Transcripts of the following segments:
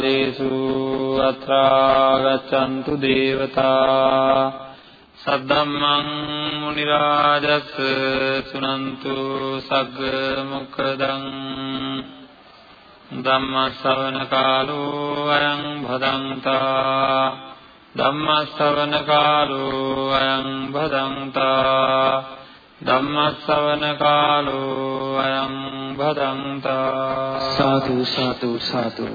සමන්ත චක්කවාලේසු අත්‍රා ගච්ඡන්තු දේවතා සද්දම්මං මුනි රාජස් සුනන්තු සග්ග මොක්ඛදං ධම්ම ශ්‍රවණ කාලෝ අයං භදංතා ධම්ම ශ්‍රවණ කාලෝ අයං භදංතා ධම්මස්සවන කාලෝ අයං භදංතා සාදු සාදු සාදු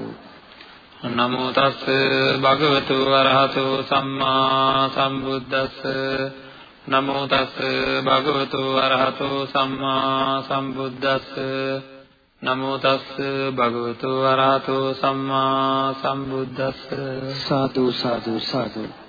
නමෝ තස් භගවතු වරහතෝ සම්මා සම්බුද්දස්ස. නමෝ තස් භගවතු වරහතෝ සම්මා සම්බුද්දස්ස. නමෝ තස් භගවතු වරහතෝ සම්මා සම්බුද්දස්ස. සාදු සාදු සාදු.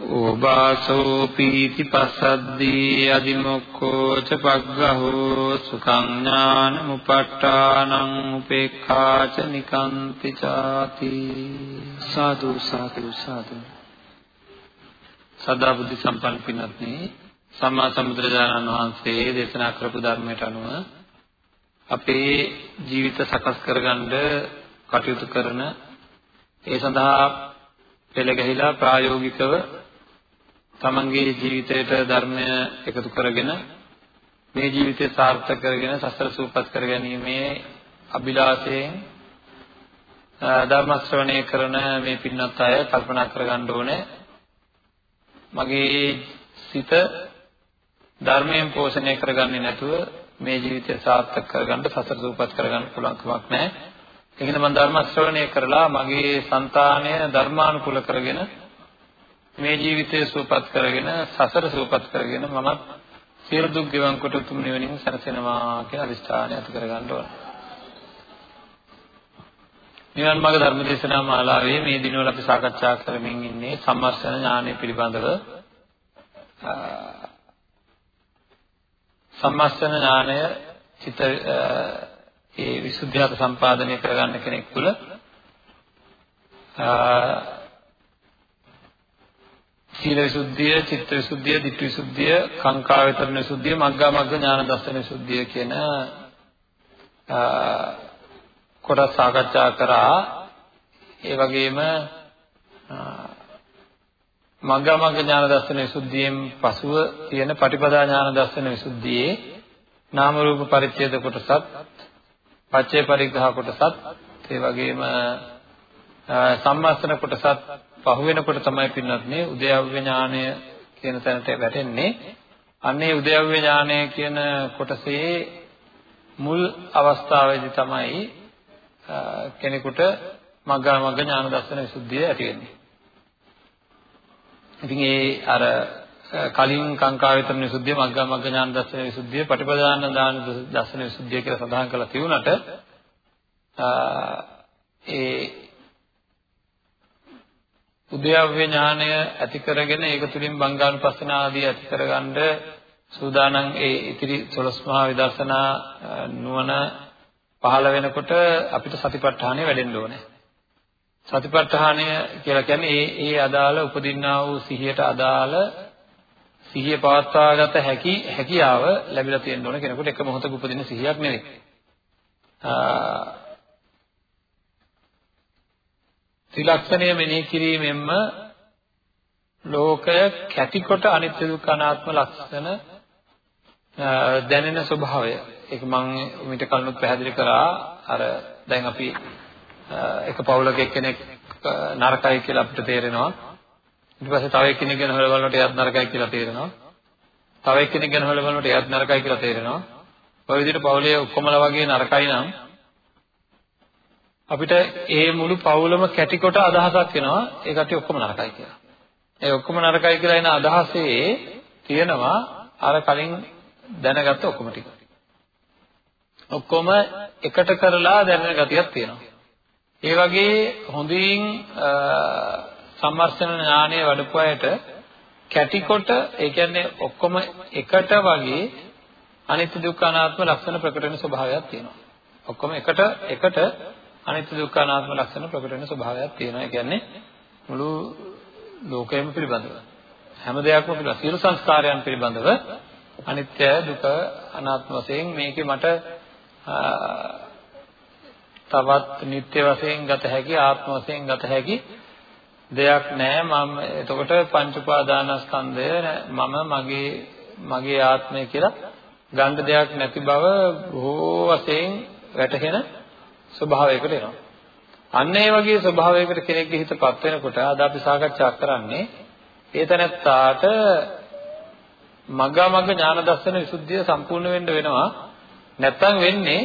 ඕබාසෝ පීති පස්සද්දී අදිමොක්ඛෝ ච පග්ගහෝ සුඛං ඥානමුපට්ඨානං උපේක්ඛා ච නිකන්ති ചാති සාදු සාදු සාදු. සදා බුද්ධ සම්පන්න පින්වත්නි සම්මා සම්බුදුරජාණන් වහන්සේ දේශනා කරපු ධර්මයට අනුව අපේ ජීවිත සකස් කරගන්න කටයුතු කරන ඒ සඳහා පෙළ ගැහිලා ප්‍රායෝගිකව තමන්ගේ ජීවිතයට ධර්මය එකතු කරගෙන මේ ජීවිතය සාර්ථක කරගෙන සසර සූපත් කරගැනීමේ අභිලාෂයෙන් ධර්ම ශ්‍රවණය කරන මේ පින්වත් අය කල්පනා කරගන්න ඕනේ මගේ සිත ධර්මයෙන් පෝෂණය කරගන්නේ නැතුව මේ ජීවිතය සාර්ථක කරගන්න සසර සූපත් කරගන්න පුළුවන් කමක් නැහැ. ඒකෙන් මම ධර්ම ශ්‍රවණය කරලා මගේ సంతානය ධර්මානුකූල කරගෙන මේ ජීවිතය සුවපත් කරගෙන සසර සුවපත් කරගෙන මමත් සියලු දුක් ගෙවන් කොට උතුම් නිවනින් සැනසෙනවා කියලා අදිස්ථානය ඇති කරගන්න ඕන. නිවන් මාර්ග ධර්ම දේශනා මාලාවේ මේ දිනවල අපි සාකච්ඡා කරමින් ඉන්නේ සම්මර්ෂණ ඥානය පිළිබඳව. සම්මර්ෂණ ඥානය චිත ඒ විසුද්ධියත් සම්පාදනය කරගන්න කෙනෙක් තුළ සීල විසුද්ධිය, චිත්ත විසුද්ධිය, ධිට්ඨි විසුද්ධිය, කාංකා වේතරණ විසුද්ධිය, මග්ගා මග්ග ඥාන දර්ශන විසුද්ධිය කියන කොටස් සාකච්ඡා කරා. ඒ වගේම මග්ගා මග්ග ඥාන දර්ශන විසුද්ධියෙන් පසුව තියෙන පටිපදා ඥාන දර්ශන විසුද්ධියේ නාම රූප පරිච්ඡේද කොටසත්, පච්චේ පරිග්‍රහ කොටසත්, ඒ වගේම සම්මස්තන කොටසත් පහු වෙනකොට තමයි පින්නත් මේ උද්‍යව්‍ය ඥානය කියන තැනට වැටෙන්නේ. අන්නේ උද්‍යව්‍ය ඥානය කියන කොටසේ මුල් අවස්ථාවේදී තමයි කෙනෙකුට මග්ගා මග්ග ඥාන දර්ශන විසුද්ධිය ඇති වෙන්නේ. ඉතින් ඒ අර කලින් කාංකා වේතන විසුද්ධිය මග්ගා මග්ග ඥාන දර්ශන විසුද්ධිය පටිපදාන දාන දර්ශන විසුද්ධිය කියලා සඳහන් කරලා තිබුණාට ඒ උද්‍යව්‍ය ඥානය ඇති කරගෙන ඒක තුලින් බංගානුපස්සන ආදී ඇති කරගන්න සූදානම් ඒ ඉතිරි 12 මහා විදර්ශනා නුවණ පහළ වෙනකොට අපිට සතිපට්ඨානය වැඩෙන්න ඕනේ. සතිපට්ඨානය කියලා කියන්නේ ඒ ඒ අදාළ උපදින්නා වූ සිහියට අදාළ සිහිය පවත්වාගත හැකි හැකියාව ලැබිලා තියෙන්න ඕන කෙනෙකුට එක මොහොතක උපදින සිහියක් නෙවෙයි. ත්‍රිලක්ෂණය මෙනෙහි කිරීමෙන්ම ලෝකය කැටිකොට අනිත්‍ය දුක්ඛ අනාත්ම ලක්ෂණ දැනෙන ස්වභාවය. ඒක මම මිට කලිනුත් පැහැදිලි කරා. අර දැන් අපි එක පවුලක එක්කෙනෙක් නරකයි කියලා අපිට තේරෙනවා. ඊට පස්සේ තව එක්කෙනෙක් ගැන හොයලා බලනකොට එයාත් නරකයි කියලා තේරෙනවා. තව එක්කෙනෙක් ගැන හොයලා බලනකොට එයාත් නරකයි කියලා තේරෙනවා. ඔය විදිහට පවුලේ ඔක්කොමලා වගේ නරකයි නම් අපිට ඒ මුළු පවුලම කැටිකොට අදහසක් එනවා ඒ කට්ටිය ඔක්කොම නරකයි කියලා. ඒ ඔක්කොම නරකයි කියලා එන අදහසේ තියෙනවා අර කලින් දැනගත්ත ඔක්කොම ටික. ඔක්කොම එකට කරලා දැනෙන ගතියක් තියෙනවා. ඒ වගේ හොඳින් සම්මර්ෂණ ඥානය වඩපු අයට කැටිකොට ඒ කියන්නේ ඔක්කොම එකට වගේ අනිත්‍ය දුක්ඛ අනාත්ම ලක්ෂණ ප්‍රකට වෙන ස්වභාවයක් තියෙනවා. ඔක්කොම එකට එකට අනිත්‍ය දුක්ඛ අනාත්ම ලක්ෂණ ප්‍රකට වෙන ස්වභාවයක් තියෙනවා. ඒ කියන්නේ මුළු ලෝකයම පිළිබඳව හැම දෙයක්ම පිළිබඳව සියලු සංස්කාරයන් පිළිබඳව අනිත්‍ය දුක අනාත්ම වශයෙන් මේකේ මට තවත් නිත්‍ය වශයෙන් ගත හැකි ආත්ම වශයෙන් ගත හැකි දෙයක් නෑ මම එතකොට පංච උපාදානස්කන්ධය මම මගේ මගේ ආත්මය කියලා ගන්න දෙයක් නැති බව බොහෝ වශයෙන් වැටහෙන ස්වභාවයකට එනවා. අන්න ඒ වගේ ස්වභාවයකට කෙනෙක්ගේ හිතපත් වෙනකොට අද අපි සාකච්ඡා කරන්නේ ඒ තැනත්තාට මග්ගා මග්ග ඥාන දර්ශන විසුද්ධිය සම්පූර්ණ වෙන්න වෙනවා. නැත්තම් වෙන්නේ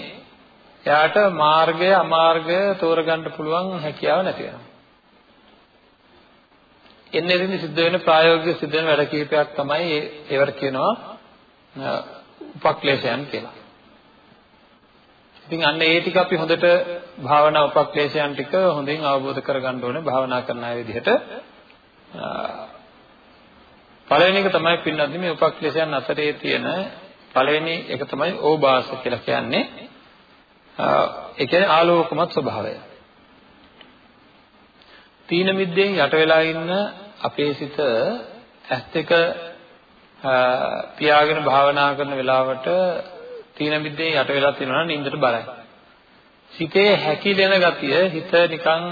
එයාට මාර්ගය අමාර්ගය තෝරගන්න පුළුවන් හැකියාව නැති වෙනවා. එන්නේ ඉතින් සිද්ධ වෙන ප්‍රායෝගික සිද්ධ වෙන වැඩ කිහිපයක් තමයි ඒවට කියනවා උපක්ලේශයන් කියලා. ඉතින් අන්න ඒ ටික අපි හොඳට භාවනා උපක්ලේශයන් ටික හොඳින් අවබෝධ කරගන්න ඕනේ භාවනා කරන අය විදිහට. පළවෙනි එක තමයි පින්නද්දි මේ උපක්ලේශයන් අතරේ තියෙන පළවෙනි එක තමයි ඕබාස කියලා කියන්නේ. ඒ කියන්නේ ආලෝකමත් ස්වභාවය. තීන මිද්දෙන් යට වෙලා ඉන්න අපේ සිත ඇස් දෙක පියාගෙන භාවනා කරන වෙලාවට තීන මිද්දෙන් යට වෙලා තියෙනවා නම් නින්දට බරයි. සිතේ හැකිලෙන ගතිය හිත නිකන්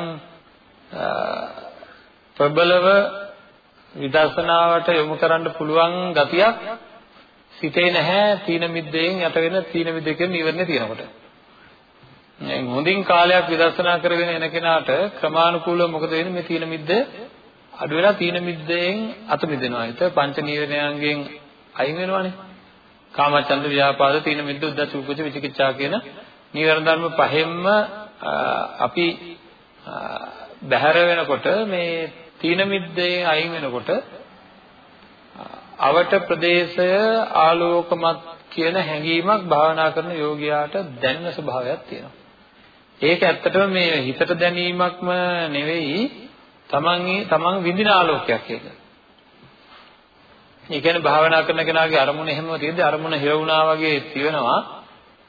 ප්‍රබලව විදර්ශනාවට යොමු කරන්න පුළුවන් ගතියක් සිතේ නැහැ තීන මිද්දෙන් යට වෙන තීන මිද්දකේ නිවර්ණේ තියෙනකොට. හොඳින් කාලයක් විදර්ශනා කරගෙන එන කෙනාට ක්‍රමානුකූලව මොකද වෙන්නේ මේ තීන මිද්ද අඩු වෙලා තීන මිද්දෙන් අත මිදෙනවා. ඒත පංච නීවරණයන්ගෙන් අයින් වෙනවානේ. කාමචන්ද ව්‍යාපාද තීන මිද්ද උද්ධච්ච කුච්ච විචිකිච්ඡා කියන නීවරණ ධර්ම පහෙන්ම අපි බැහැර වෙනකොට මේ තීන මිද්දේ අයින් වෙනකොට අවට ප්‍රදේශය ආලෝකමත් කියන හැඟීමක් භාවනා කරන යෝගියාට දැනෙන ස්වභාවයක් තියෙනවා. ඒක ඇත්තටම මේ හිතට දැනීමක්ම නෙවෙයි තමන්ගේ තමන් විඳින ආලෝකයක් ඒක. ඒ කියන්නේ භාවනා කරන කෙනාගේ අරමුණ එහෙම තියෙද්දි අරමුණ හිර වුණා වගේ තියෙනවා.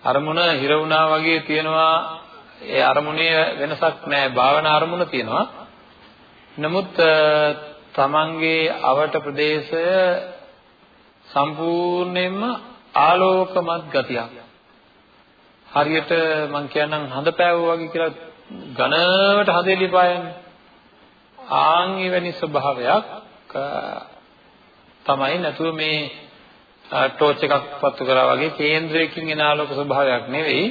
අරමුණ හිර වුණා වගේ තියෙනවා. ඒ අරමුණේ වෙනසක් නැහැ. භාවනා අරමුණ තියෙනවා. නමුත් තමන්ගේ අවට ප්‍රදේශය සම්පූර්ණයෙන්ම ආලෝකමත් ගතියක්. හරියට මං කියන්නම් හඳ පෑවෝ වගේ කියලා ඝනවට හදේ ලිපායන්නේ. ආන් එවැනි ස්වභාවයක් තමයි නැතුව මේ ටෝච් එකක් පත්තු කරා වගේ කේන්ද්‍රයකින් එන ආලෝක ස්වභාවයක් නෙවෙයි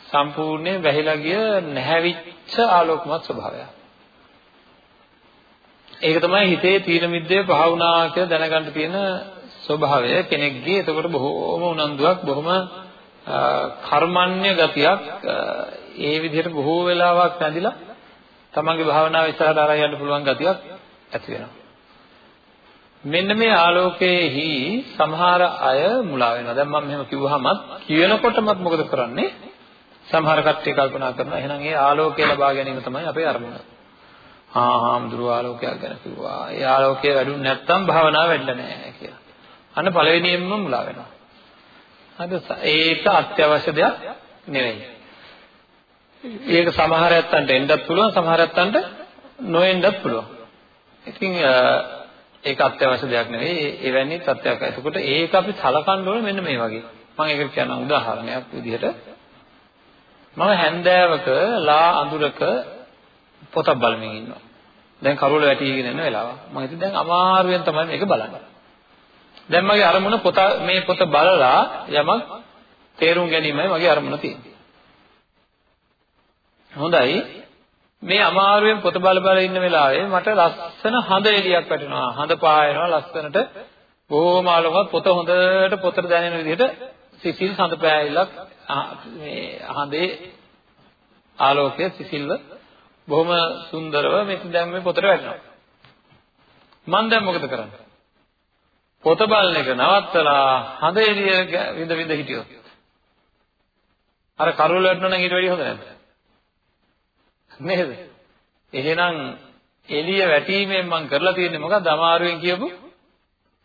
සම්පූර්ණයෙන් වැහිලා ගිය නැහැවිච්ච ආලෝකමත් ස්වභාවයක්. ඒක තමයි හිතේ තීන මිද්දේ පහ වුණා කියලා දැනගන්න තියෙන ස්වභාවය කෙනෙක්ගේ. එතකොට බොහෝම උනන්දුවක් බොහොම කර්මන්‍ය ගතියක් ඒ විදිහට බොහෝ වෙලාවක් නැදිලා තමන්ගේ භාවනාව ඉස්සරහට අරගෙන යන්න පුළුවන් ගතියක් ඇති වෙනවා. මෙන්න මේ ආලෝකයේහි සමහර අය මුලා වෙනවා. දැන් මම මෙහෙම කිව්වහමත් කියනකොටමත් මොකද කරන්නේ? සමහර කට්ටිය කල්පනා කරනවා එහෙනම් ඒ ආලෝකය ලබා ගැනීම තමයි අපේ අරමුණ. ආ හාමුදුරුව ආලෝකයක් ගැන කිව්වා. ඒ ආලෝකය වැඩුණ නැත්නම් භාවනාව වෙන්න නැහැ කියලා. අන්න පළවෙනියෙන්ම මුලා වෙනවා. හරිද? ඒක අත්‍යවශ්‍ය දෙයක් නෙවෙයි. ඒක සමහර ඇත්තන්ට එන්නත් පුළුවන් සමහර ඇත්තන්ට නොඑන්නත් පුළුවන්. ඉතින් ඒක අත්‍යවශ්‍ය දෙයක් නෙවෙයි. එවැනි තත්ත්වයක්. එතකොට ඒක අපි සලකන්න ඕනේ මෙන්න මේ වගේ. මම ඒකට කියන්න උදාහරණයක් විදිහට මම හැන්දෑවක ලා අඳුරක පොතක් බලමින් ඉන්නවා. දැන් කරුවල වැටිගෙන ඉන්න වෙලාව. මම ඉතින් දැන් අමාරුවෙන් තමයි මේක බලන්නේ. දැන් මගේ අරමුණ පොත මේ පොත බලලා යමක් තේරුම් ගැනීමයි මගේ අරමුණ තියෙන්නේ. හොඳයි. මේ අමාරුවෙන් පොත බල බල ඉන්න වෙලාවේ මට ලස්සන හඳ එළියක් වැටෙනවා. හඳ පායනවා ලස්සනට. බොහොම ආලෝකවත් පොත හොඳට පොතට දැනෙන විදිහට සිසිල් හඳ පෑයිලක් මේ හඳේ ආලෝකයේ සිසිල්ව බොහොම සුන්දරව මේ දැන් මේ පොතට වැටෙනවා. මම දැන් මොකද කරන්නේ? පොත බලන එක නවත්තලා හඳ එළිය විඳ විඳ හිටියොත්. අර කරුවල වැටෙනවා නම් ඊට වැඩිය හොඳ නැද්ද? නේද? එහෙනම් එළිය වැටීමෙන් මම කරලා තියෙන්නේ මොකක්ද? අමාරුවෙන් කියපු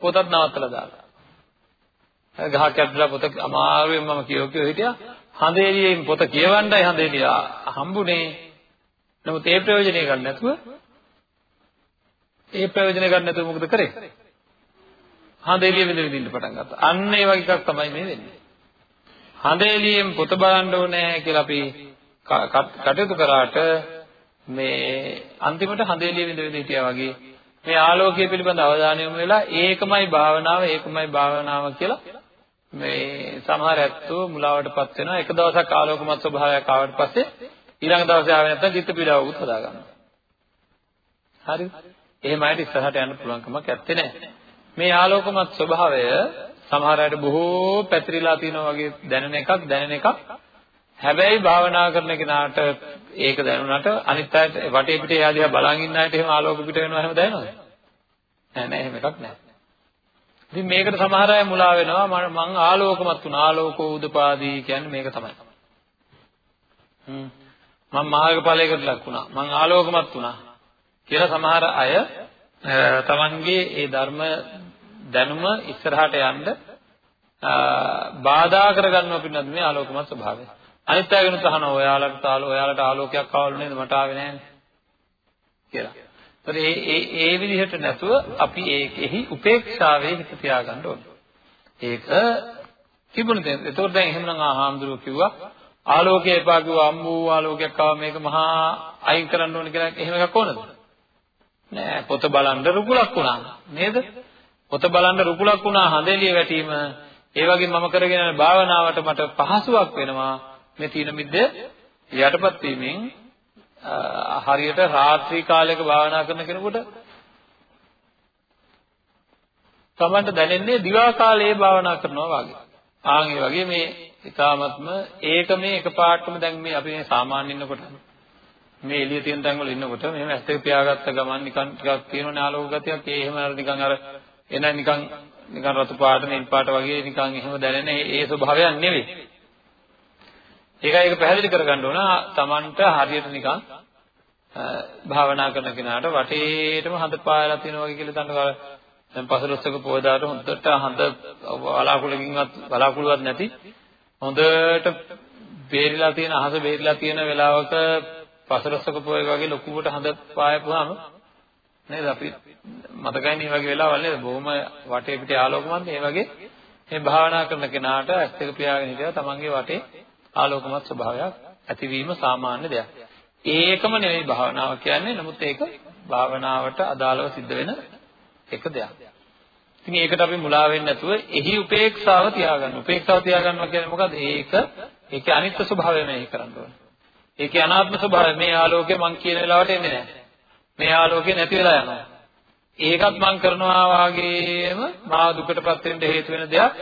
පොතත් නවත්තලා දාලා. ගහක් ඇද්දලා පොත අමාරුවෙන් මම කියෝ කියෝ හිටියා. හඳ එළියෙන් පොත කියවන්නයි හඳ එළිය හම්බුනේ. නමුත් ඒ ප්‍රයෝජනය ගන්න නැතුව ඒ ප්‍රයෝජනය ගන්න නැතුව මොකද කරේ? හඳ එළිය විඳ විඳින්න පටන් ගත්තා. අන්න ඒ වගේ එකක් තමයි මේ වෙන්නේ. හඳ එළියෙන් පොත බලන්න ඕනේ කියලා අපි කටයුතු කරාට මේ අන්තිමට හඳේලිය විඳ විඳ හිටියා වගේ මේ ආලෝකය පිළිබඳ අවධානය යොමු වෙලා ඒකමයි භාවනාව ඒකමයි භාවනාව කියලා මේ සමහර ඇත්තෝ මුලාවටපත් වෙනවා. එක දවසක් ආලෝකමත් ස්වභාවයක් ආවට පස්සේ ඊළඟ දවසේ ආවෙ නැත්නම් චිත්ත පීඩාවකුත් හදා ගන්නවා. හරිද එහෙම අයට ඉස්සරහට යන්න පුළුවන් කමක් නැත්තේ නෑ මේ ආලෝකමත් ස්වභාවය සමහර අයට බොහෝ පැතිරිලා තියෙනවා වගේ දැනෙන එකක් දැනෙන එකක්. හැබැයි භාවනා කරන කෙනාට ඒක දැනුණාට අනිත් අයට වටේ පිටේ යාදියා බලන් ඉන්න අයට එහෙම ආලෝක පිට වෙනවා එහෙම දැනෙනවද? නෑ නෑ එහෙම එකක් නෑ. ඉතින් මේකට සමහර අය මුලා වෙනවා මං ආලෝකමත් වුණා ආලෝකෝ උදපාදී කියන්නේ මේක තමයි. හ්ම් මං මාර්ගඵලයකට ලක් වුණා මං ආලෝකමත් වුණා කියලා සමහර අය තමන්ගේ ඒ ධර්ම දැනුම ඉස්සරහට යන්න බාධා කරගන්නවා පින්නත් මේ ආලෝකමත් ස්වභාවය. අනිත් අය වෙනුත් අහනවා ඔයාලට ආලෝ ඔයාලට ආලෝකයක් ආවලු නේද මට ආවේ නැහැ කියලා. ඒතර ඒ ඒ ඒ විදිහට නැතුව අපි ඒකෙහි උපේක්ෂාවේ හිත තියාගන්න ඕනේ. ඒක තිබුණ දෙයක්. ඒතකොට දැන් එහෙමනම් ආහාමුදුරුවෝ කිව්වා ආලෝකය එපා කිව්වා අම්මෝ ආලෝකයක් ආවා මේක මහා අයින් කරන්න ඕනේ කියලා එහෙම එකක් ඕනද? නෑ පොත බලන්න රුකුලක් වුණා නේද? පොත බලන්න රුකුලක් වුණා හඳෙලිය වැටීම ඒ වගේ මම කරගෙන යන භාවනාවට මට පහසුවක් වෙනවා මේ තීන මිද්ද යටපත් වීමෙන් හරියට රාත්‍රී කාලයක භාවනා කරන කෙනෙකුට තමන්ට දැනෙන්නේ දිවා කාලයේ භාවනා කරනවා වගේ. ආන් ඒ වගේ මේ ඊ타මත්ම ඒක මේ එකපාරටම දැන් මේ අපි මේ සාමාන්‍ය ඉන්නකොට මේ එළිය තියෙන තැන් වල ඉන්නකොට මෙහෙම ඇස් දෙක පියාගත්ත ගමන් නිකන් ටිකක් තියෙනවනේ ආලෝක ගතියක් ඒ එහෙම අර නිකන් අර එන නිකන් නිකන් රතු පාට නිල් පාට වගේ නිකන් එහෙම දැනෙන ඒ ස්වභාවයක් නෙවෙයි. ඒකයි ඒක පැහැදිලි කරගන්න ඕන. Tamanට හරියට නිකන් භාවනා කරන කෙනාට වටේටම හඳ පායලා තියෙනවා වගේ කියලා තනක දැන් පසළොස්වක පොදාට හොඳට හඳ බලාකුලකින්වත් බලාකුලුවක් නැති හොඳට බේරිලා තියෙන අහස බේරිලා තියෙන වෙලාවක පසළොස්වක පොය වගේ ලොකුවට හඳ පායපුවාම නේද? අපි මතකයි මේ වගේ වෙලාවල් නේද? බොහොම වටේ පිටේ ආලෝකමත්. මේ වගේ මේ භාවනා කරන කෙනාට ඇස් දෙක පියාගෙන හිටියා තමන්ගේ වටේ ආලෝකමත් ස්වභාවයක් ඇතිවීම සාමාන්‍ය දෙයක්. ඒකම නෙවෙයි භාවනාව කියන්නේ. නමුත් ඒක භාවනාවට අදාළව සිද්ධ වෙන එක දෙයක්. ඉතින් ඒකට අපි මුලා වෙන්නේ නැතුව එහි උපේක්ෂාව තියාගන්න. උපේක්ෂාව තියාගන්නවා කියන්නේ මොකද්ද? ඒක ඒකේ අනිත්‍ය ස්වභාවය මෙහි කරන්න ඕනේ. ඒකේ අනාත්ම ස්වභාවය මේ ආලෝකය මං කියන වෙලාවට එන්නේ නැහැ. මේ ආලෝකය නැති වෙලා යනවා. ඒකත් මං කරනවා වාගේම මාව දුකටපත් වෙන්න හේතු වෙන දෙයක්.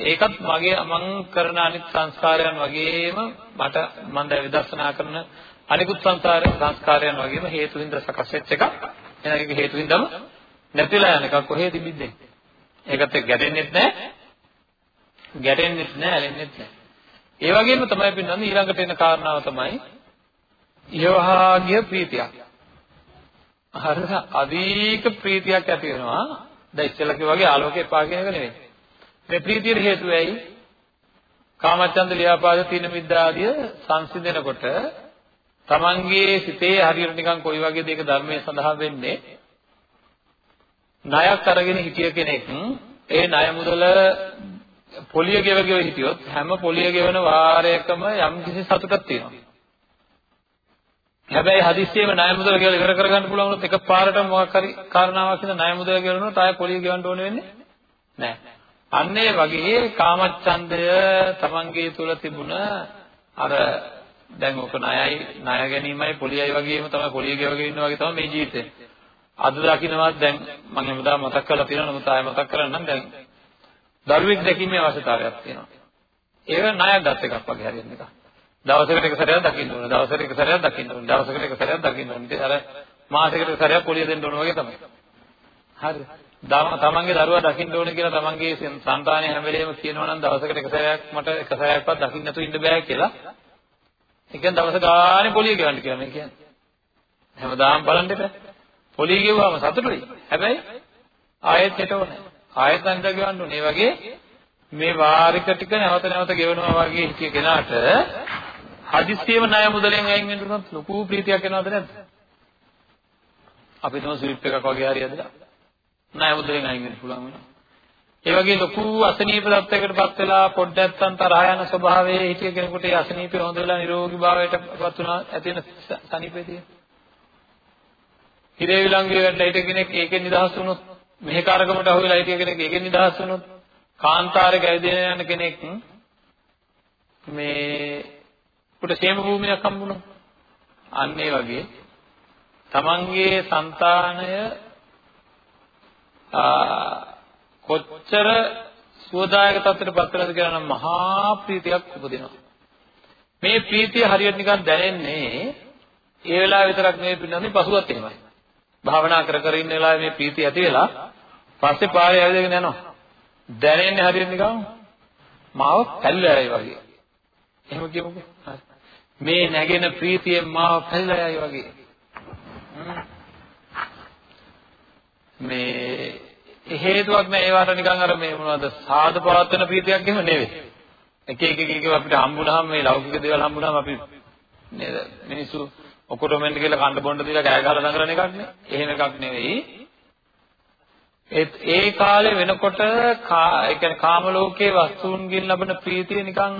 ඒකත් මගේ මං කරන අනිත් සංස්කාරයන් වගේම මට මම දැන් විදර්ශනා කරන අනිකුත් සංස්කාර සංස්කාරයන් වගේම හේතුවින්ද සකස් වෙච්ච එකක්. එහෙනම් ඒක හේතුවින්දම නැතිලා යන එකක් කොහේ තිබිද්ද? ඒකත් එක්ක ගැටෙන්නෙත් නැහැ. ගැටෙන්නෙත් නැහැ, ඇලෙන්නෙත් නැහැ. ඒ වගේම තමයි පින්නන්නේ ඊළඟට එන කාරණාව තමයි ඊවහාගිය ප්‍රීතියක්. හරිද? අධික ප්‍රීතියක් ඇති වෙනවා. දැන් ඉස්සෙල්ලා කිව්වා වගේ ආලෝකේ පා කියන එක නෙවෙයි. මේ ප්‍රීතියට හේතුව ඇයි? කාමච්ඡන්ද ලියාපාද තින මිද්දාදිය සංසිඳනකොට තමන්ගේ සිතේ හරියට නිකන් කොයි වගේ දෙයක ධර්මයේ සඳහන් වෙන්නේ ණයක් අරගෙන හිටිය කෙනෙක් ඒ ණය මුදල පොලිය ගෙව ගෙව හිටියොත් හැම පොලිය ගෙවන වාරයකම යම් කිසි සතුටක් තියෙනවා. හැබැයි හදිස්සියෙම ණය මුදල ගෙවලා ඉවර කරගන්න පුළුවන් වුණොත් එකපාරටම මොකක් හරි කාරණාවක් හින්දා ණය මුදල ගෙවනොත් ආයෙ පොලිය ගෙවන්න ඕන වෙන්නේ නැහැ. අන්න ඒ වගේ කාමච්ඡන්දය තමන්ගේ තුල තිබුණ අර දැන් ඔක ණයයි ණය ගැනීමයි පොලියයි වගේම තමයි පොලිය ගෙවගෙන ඉන්න වගේ තමයි මේ ජීවිතේ. අද දකින්නවත් දැන් මම හැමදාම මතක් කරලා තියෙනවා නමුත් ආයෙ මතක් කරන්නම් දැන් දරුවෙක් දැකීමේ අවශ්‍යතාවයක් තියෙනවා. ඒක ණයක් ගත් එකක් වගේ හරියට නිකන්. දවසකට එක සැරයක් දකින්න ඕන. දවසකට එක සැරයක් දකින්න ඕන. දවසකට එක සැරයක් දකින්න ඕන. ඉතින් අර මාසෙකට එක සැරයක් පොලිය දෙන්න ඕන වගේ තමයි. හරිද? තමන්ගේ දරුවා දකින්න ඕනේ කියලා තමන්ගේ సంతානය හැම වෙලේම කියනවා නම් දවසකට එක සැරයක් මට එක සැරයක්වත් දකින්න නැතුව ඉන්න බෑ කියලා. ඒ කියන්නේ දවස ගානේ පොලිය ගෙවන්න කියලා මේ කියන්නේ. හැමදාම බලන්න එපා. පොලිය ගෙවුවාම සතුටුයි. හැබැයි ආයෙත් හෙට ඕනේ. ආයෙත් අන්ත ගෙවන්න ඕනේ. ඒ වගේ මේ වාරික ටික නැවත නැවත ගෙවනවා වගේ හිතිය කෙනාට හදිස්සියම ණය මුදලෙන් අයින් වෙන්න උනත් ලොකු ප්‍රීතියක් එනවද නැද්ද? අපි තමයි ස්ලිප් එකක් වගේ හරි ඇදලා ණය උදලෙන් අයින් වෙන්න පුළුවන් වෙනවා. ඒ වගේ ලොකු අසනීප තත්යකටපත් වෙලා පොඩ්ඩක් තරහා යන ස්වභාවයේ හිටිය කෙනෙකුට ඒ අසනීපය හොඳ වෙලා නිරෝගී භාවයටපත් වුණා ඇති වෙන සනීපයදී. හිරේ විලංගුවේ වැටලා හිටිය කෙනෙක් ඒකෙන් නිදහස් වුණොත් මෙහෙකාරකමට අහු වෙලා හිටිය කෙනෙක් ඒකෙන් නිදහස් වුණොත් කාන්තාරේ ගැවිදෙන යන කෙනෙක් මේ උට සේම භූමියක් හම්බුණා. අන්න ඒ වගේ තමන්ගේ సంతානය කොච්චර සුවදායක තත්ත්වයට පත් වෙනවද කියලා නම් මහා ප්‍රීතියක් උපදිනවා. මේ ප්‍රීතිය හරියට නිකන් දැනෙන්නේ ඒ වෙලාව විතරක් නෙවෙයි පින්නන්නේ පසුවත් එහෙමයි. භාවනා කර කර ඉන්න වෙලාවේ මේ ප්‍රීතිය ඇති වෙලා පස්සේ පාරේ ඇවිදගෙන යනවා. දැනෙන්නේ හරියට නිකන් මාව පැල්ලෑයි වගේ. එහෙම කියමුකෝ. මේ නැගෙන ප්‍රීතියෙන් මාව පැල්ලෑයි වගේ. මේ හේතුවක් නෑ ඒවට නිකන් අර මේ මොනවද සාද පවත්වන ප්‍රීතියක් එහෙම නෙවෙයි. එක එක එක එක අපිට හම්බුනහම මේ ලෞකික දේවල් හම්බුනහම අපි නේද මිනිස්සු ඔක්කොටම එන්න කියලා කන්න බොන්න දීලා කෑ ගහලා දඟලන එකක් නේ. එහෙම එකක් නෙවෙයි. ඒත් ඒ කාලේ වෙනකොට ඒ කියන්නේ කාම ලෝකයේ වස්තුන්ගෙන් ලබන ප්‍රීතිය නිකන්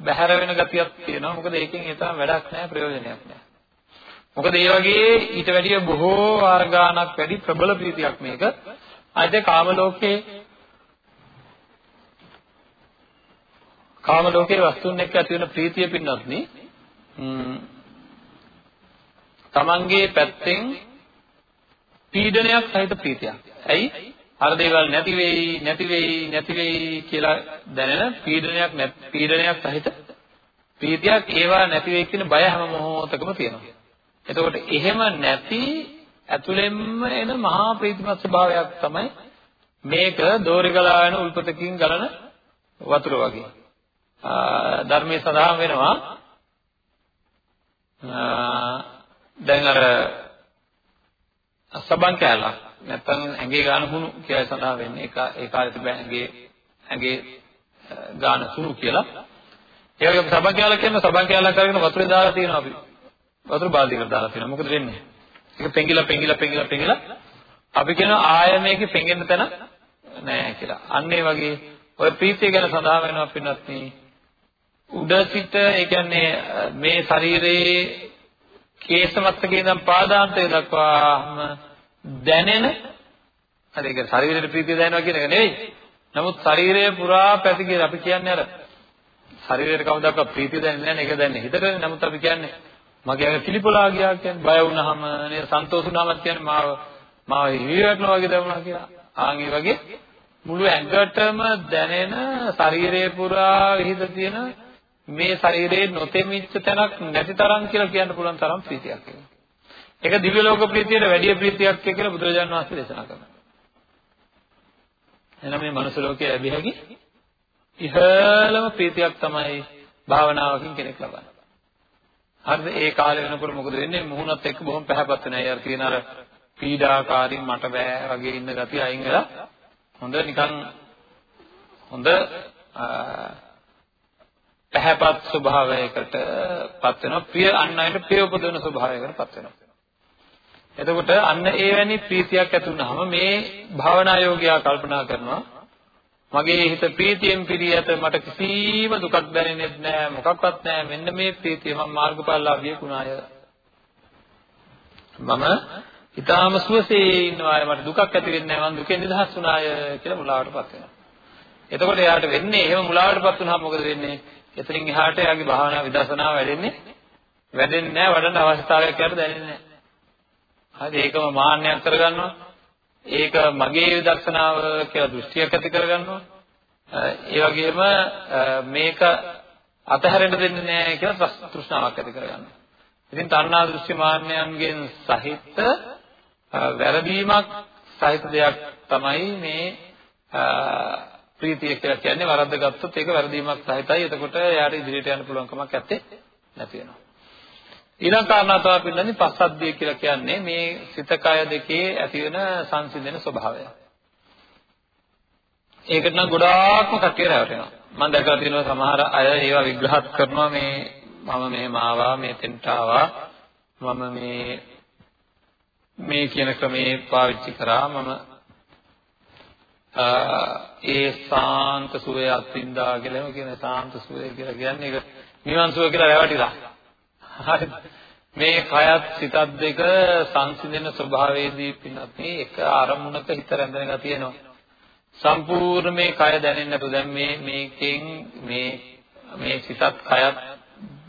බැහැර වෙන ගතියක් තියෙනවා. මොකද ඒකෙන් ඒ තරම් වැඩක් නැහැ ප්‍රයෝජනයක් නැහැ. මොකද ඒ වගේ ඊට වැඩිය බොහෝ වාර ගාණක් වැඩි ප්‍රබල ප්‍රීතියක් මේක. අද කාම ලෝකයේ කාම ලෝකයේ වස්තුන් එක්ක ඇති වෙන ප්‍රීතිය පින්නත් නේ තමන්ගේ පැත්තෙන් පීඩනයක් සහිත ප්‍රීතියක්. ඇයි? අර දේවල් නැති වෙයි, නැති වෙයි, නැති වෙයි කියලා දැනෙන පීඩනයක් පීඩනයක් සහිත ප්‍රීතියක් ඒවා නැති වෙයි කියන බය හැම මොහොතකම තියෙනවා. එතකොට එහෙම නැති ඇතුළෙන්ම එන මහා ප්‍රීතිමත් ස්වභාවයක් තමයි මේක දෝරිගලා යන උල්පතකින් ගලන වතුර වගේ. ධර්මයේ සඳහන් වෙනවා දැන් අර සබන් කැලක් නැත්තම් ඇඟේ ගාන හුණු කියලා සඳහන් වෙන්නේ ඒක ඒ කාලේ තිබෙන ඇඟේ ඇඟේ ගාන සුණු කියලා. ඒ වගේම සබන් කැලක් කියන සබන් කැලක් කරගෙන වතුරේ දාලා තියෙනවා අපි. වතුර බාල්දියකට දාලා තියෙනවා. මොකද වෙන්නේ? ඒක පෙඟිලා පෙඟිලා පෙඟිලා පෙඟිලා අපි කියන ආය මේකේ පෙඟෙන්න තැන නෑ කියලා. අන්න ඒ වගේ ඔය ප්‍රීතිය ගැන සඳහන් වෙනවා පින්නත් උඩ සිට ඒ කියන්නේ මේ ශරීරයේ කේශමත්තකේ ඉඳන් පාදාන්තය දක්වාම දැනෙන හරි ඒක ශරීරයේ ප්‍රීතිය දැනෙනවා කියන එක නෙවෙයි. නමුත් ශරීරය පුරා පැතිකේ අපි කියන්නේ අර ශරීරයට කවදාකවත් ප්‍රීතිය දැනෙන්නේ නැහැ. ඒක දැනෙන්නේ හිතටනේ. නමුත් අපි කියන්නේ මගේ අර පිළිපොලා ගියා කියන්නේ බය වුණාම නේද සන්තෝෂ වුණාම කියන්නේ මාව මාව හිරියටනවා වගේ දැනුණා කියලා. ආන් ඒ වගේ මුළු ඇඟටම දැනෙන ශරීරයේ පුරා විහිද තියෙන මේ ශරීරයේ නොතෙමිච්ච තැනක් නැති තරම් කියලා කියන්න පුළුවන් තරම් ප්‍රීතියක් ඒක. ඒක දිව්‍ය ලෝක ප්‍රීතියට වැඩිය ප්‍රීතියක් කියලා බුදුරජාණන් වහන්සේ දේශනා කරනවා. එහෙනම් මේ මනුස්ස ලෝකයේ ලැබිය හැකි ඉහළම ප්‍රීතියක් තමයි භාවනාවකින් කෙනෙක් ලබන්නේ. හරිද? ඒ කාලේ වෙනකොට මොකද වෙන්නේ? මුහුණත් එක්ක බොහොම පැහැපත් වෙනවා. ඒ අර තියෙන අර පීඩාකාරී මට බෑ වගේ ඉන්න ගතිය අයින් වෙලා හොඳ නිකන් හොඳ පැහැපත් ස්වභාවයකට පත් වෙනවා. ප්‍රිය අන් අයට ප්‍රිය උපදවන ස්වභාවයකට පත් වෙනවා. එතකොට අන්න ඒ වැනි ප්‍රීතියක් ඇති වුනහම මේ භාවනා යෝගියා කල්පනා කරනවා මගේ හිත ප්‍රීතියෙන් පිරී ඇත. මට කිසිම දුකක් දැනෙන්නේ නැහැ. මොකක්වත් නැහැ. මෙන්න මේ ප්‍රීතිය මම මාර්ගඵලලාභියෙක් වුණාය මම ඊටාම සුවසේ ඉන්නවා මට දුකක් ඇති වෙන්නේ නැහැ. මම දුකෙන් නිදහස් වුණාය කියලා මුලාවටපත් වෙනවා. එතකොට එයාට වෙන්නේ එහෙම මුලාවටපත් වුණාම මොකද වෙන්නේ? එතනින් එහාට එයාගේ භාවනා විදර්ශනා වැඩෙන්නේ වැඩෙන්නේ නැහැ. වඩන්න අවස්ථාවක් යට දැනෙන්නේ නැහැ. හරි ඒකම මාන්නයක් කරගන්නවා. ඒක මගේ විදර්ශනාව කියලා දෘෂ්ටියක් ඇති කරගන්නවා. ඒ වගේම මේක අතහැරෙන්න දෙන්නේ නැහැ කියලා තෘෂ්ණාවක් ඇති කරගන්නවා. ඉතින් තණ්හා දෘෂ්ටි මාන්නයන්ගෙන් සහිත වැරදීමක් සහිත දෙයක් තමයි මේ ප්‍රීතිය කියලා කියන්නේ වරද්ද ගත්තොත් ඒක වැරදීමක් සහිතයි. එතකොට එයාට ඉදිරියට යන්න පුළුවන් කමක් නැත්තේ නැති වෙනවා. ඊළඟ කාරණා තමයි පින්නන්නේ පස්සද්ධිය කියලා කියන්නේ මේ සිත කය දෙකේ ඇති වෙන සංසිඳන ස්වභාවය. ඒකට නම් ගොඩාක්ම කටිය රැවටෙනවා. මම දැකලා තියෙනවා සමහර අය ඒවා විග්‍රහත් කරනවා මේ මම මෙහෙම ආවා මෙතෙන්ට ආවා මම මේ මේ කියන ක්‍රමේ පාවිච්චි කරා මම ඒ සාන්ත සුවය අත්විඳා කියලාම කියන සාන්ත සුවය කියලා කියන්නේ ඒක නිවන් සුව කියලා රැවටිලා. හරිද? මේ කයත් සිතත් දෙක සංසිඳෙන ස්වභාවයේදී පින්නත් මේ එක අරමුණක හිත රැඳෙන ගතිය එනවා. සම්පූර්ණ මේ කය දැනෙන්නේ නැතු දැන් මේ මේකෙන් මේ මේ සිතත් කයත්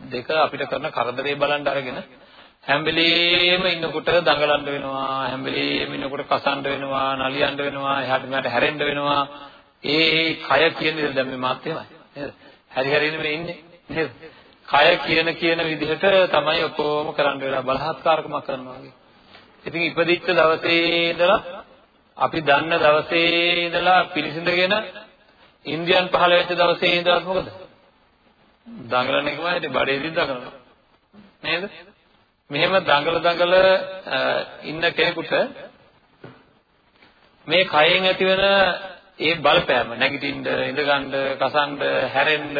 දෙක අපිට කරන කරදරේ බලන් අරගෙන හැම වෙලෙම ඉන්නකොට දඟලන්න වෙනවා හැම වෙලෙම ඉන්නකොට කසන්න වෙනවා නලියන්න වෙනවා එහාට මෙහාට හැරෙන්න වෙනවා. ඒ කය කියන්නේ දැන් මේ මාත් එහෙමයි. නේද? හැරි හැරි නෙමෙයි ඉන්නේ. නේද? කය කියන කියන විදිහට තමයි ඔක්කොම කරන්න වෙලා බලහත්කාරකම කරනවා වගේ. ඉතින් ඉපදිච්ච දවසේ ඉඳලා අපි දන්න දවසේ ඉඳලා පිළිසිඳගෙන ඉන්දියන් පහළ වෙච්ච දවසේ ඉඳලා මොකද? දඟලන එකමයි බඩේදී දඟලනවා. නේද? මෙහෙම දඟල දඟල ඉන්න කෙනෙකුට මේ කයෙන් ඇතිවන ඒ බලපෑම නැගිටින්න ඉඳගන්න කසන්න හැරෙන්න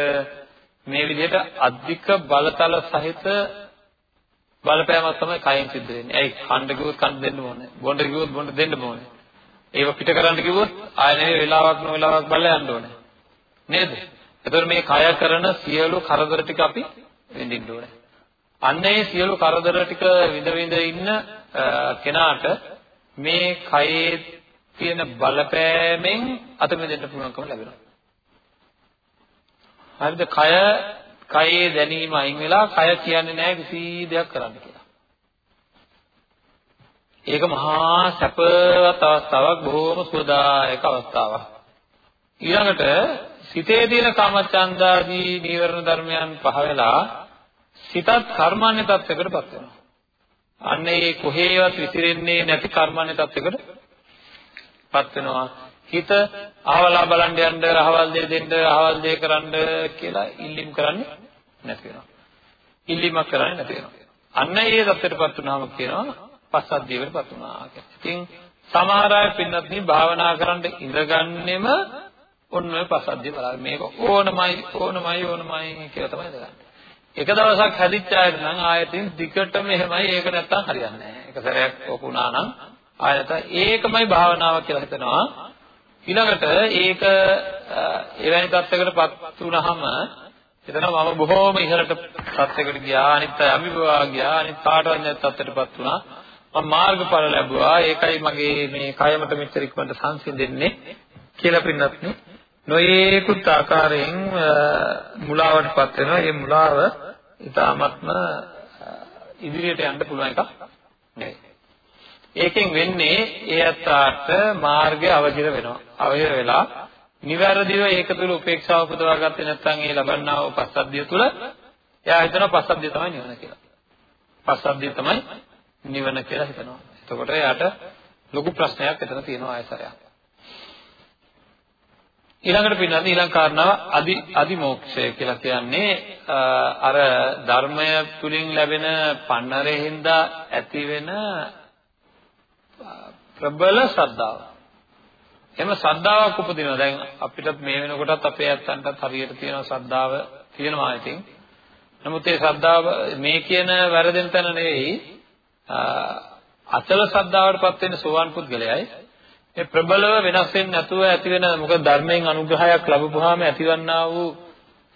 මේ විදිහට අධික බලතල සහිත බලපෑමක් තමයි කයෙන් සිද්ධ වෙන්නේ. ඇයි කන්න කිව්වොත් කන්න දෙන්න ඕනේ. බොන්න කිව්වොත් බොන්න දෙන්න ඕනේ. ඒව පිට කරන්න කිව්වොත් ආය නෙවෙයි වෙලාවක් නො වෙලාවක් බලලා යන්න ඕනේ. නේද? එතකොට මේ කය කරන සියලු කරදර ටික අපි විඳින්න ඕනේ. අන්න ඒ සියලු කරදර ටික විඳ විඳ ඉන්න කෙනාට මේ කයේ තියෙන බලපෑමෙන් අත මෙදෙන්න පුළුවන්කම ලැබෙනවා. හරිද? කය කයේ දැනීම අයින් වෙලා කය කියන්නේ නැහැ කිසි දෙයක් කරන්න කියලා. ඒක මහා සැපවත් අවස්ථාවක් බොහොම සුවදායක අවස්ථාවක්. ඊළඟට සිතේ තියෙන කාමචන්දාදී නීවරණ ධර්මයන් පහ වෙලා සිතත් කර්මන්නේ තත්යකටපත් වෙනවා. අන්න ඒ කොහේවත් විසිරෙන්නේ නැති කර්මන්නේ තත්යකටපත් වෙනවා. හිත අහවලා බලන්න යන්න, අහවල් දේ දෙන්න, අහවල් දේ කරන්න කියලා ඉල්ලීම් කරන්නේ නැති වෙනවා. ඉල්ලීමක් කරන්නේ නැති වෙනවා. අන්න ඒ தත්ත්වයටපත් වුණාම කියනවා පස්සද්ධියකටපත් වුණා කියලා. ඉතින් සමහර අය පින්නත් භාවනා කරන්න ඉඳගන්නෙම ඔන්න ඔය පස්සද්ධිය බලන්න. මේක ඕනමයි ඕනමයි ඕනමයි කියලා තමයි දගන්නේ. එක දවසක් හැදිච්ච අයට නම් ආයතින් දිගටම එහෙමයි ඒක නැත්තම් හරියන්නේ නැහැ. එක සැරයක් ඕක වුණා නම් ආයත ඒකමයි භාවනාව කියලා හිතනවා. ඊළඟට ඒක එවැනි තත්යකටපත් වුණාම එතනවා මම බොහෝම ඉහළට තත්යකට ගියා අනිත් අය අභිභවා ගියා අනිත් කාටවත් නැත් තත්යකටපත් වුණා. මම මාර්ගඵල ලැබුවා. ඒකයි මගේ මේ කයමට මෙච්චර ඉක්මනට සංසිඳෙන්නේ කියලා පින්නත් නේ. නොයේකුත් ආකාරයෙන් මුලාවටපත් වෙනවා. මේ මුලාව ඊටාත්ම ඉදිරියට යන්න පුළුවන් එකක් නෙවෙයි. ඒකෙන් වෙන්නේ ඒ අත්තාට මාර්ගය අවජිර වෙනවා. අවජිර වෙලා නිවැරදිව ඒක තුළ උපේක්ෂාව පුදවා ගත්තේ නැත්නම් ඒ ලබන්නා වූ පස්සද්ධිය තුළ එයා හිතනවා පස්සද්ධිය තමයි නිවන කියලා. පස්සද්ධිය තමයි නිවන කියලා හිතනවා. එතකොට එයාට ලොකු ප්‍රශ්නයක් එතන තියෙනවා ආයසරයක්. ඊළඟට පින්නත් ඊළඟ කාරණාව අදි අදිමෝක්ෂය කියලා කියන්නේ අර ධර්මය තුලින් ලැබෙන පන්නරෙහිඳ ඇති වෙන ප්‍රබල ශ්‍රද්ධාව. එම ශ්‍රද්ධාවක් උපදිනවා. දැන් අපිටත් මේ වෙනකොටත් අපේ ඇත්තන්ටත් හරියට තියෙන ශ්‍රද්ධාව තියෙනවා ඉතින්. නමුත් ඒ ශ්‍රද්ධාව මේ කියන වැරදෙන තැන නෙවෙයි අචල ශ්‍රද්ධාවටපත් වෙන සෝවාන් පුද්ගලයයි ඒ ප්‍රබලව වෙනස් වෙන්නේ නැතුව ඇති වෙන මොකද ධර්මයෙන් අනුග්‍රහයක් ලැබුවාම ඇතිවන්නා වූ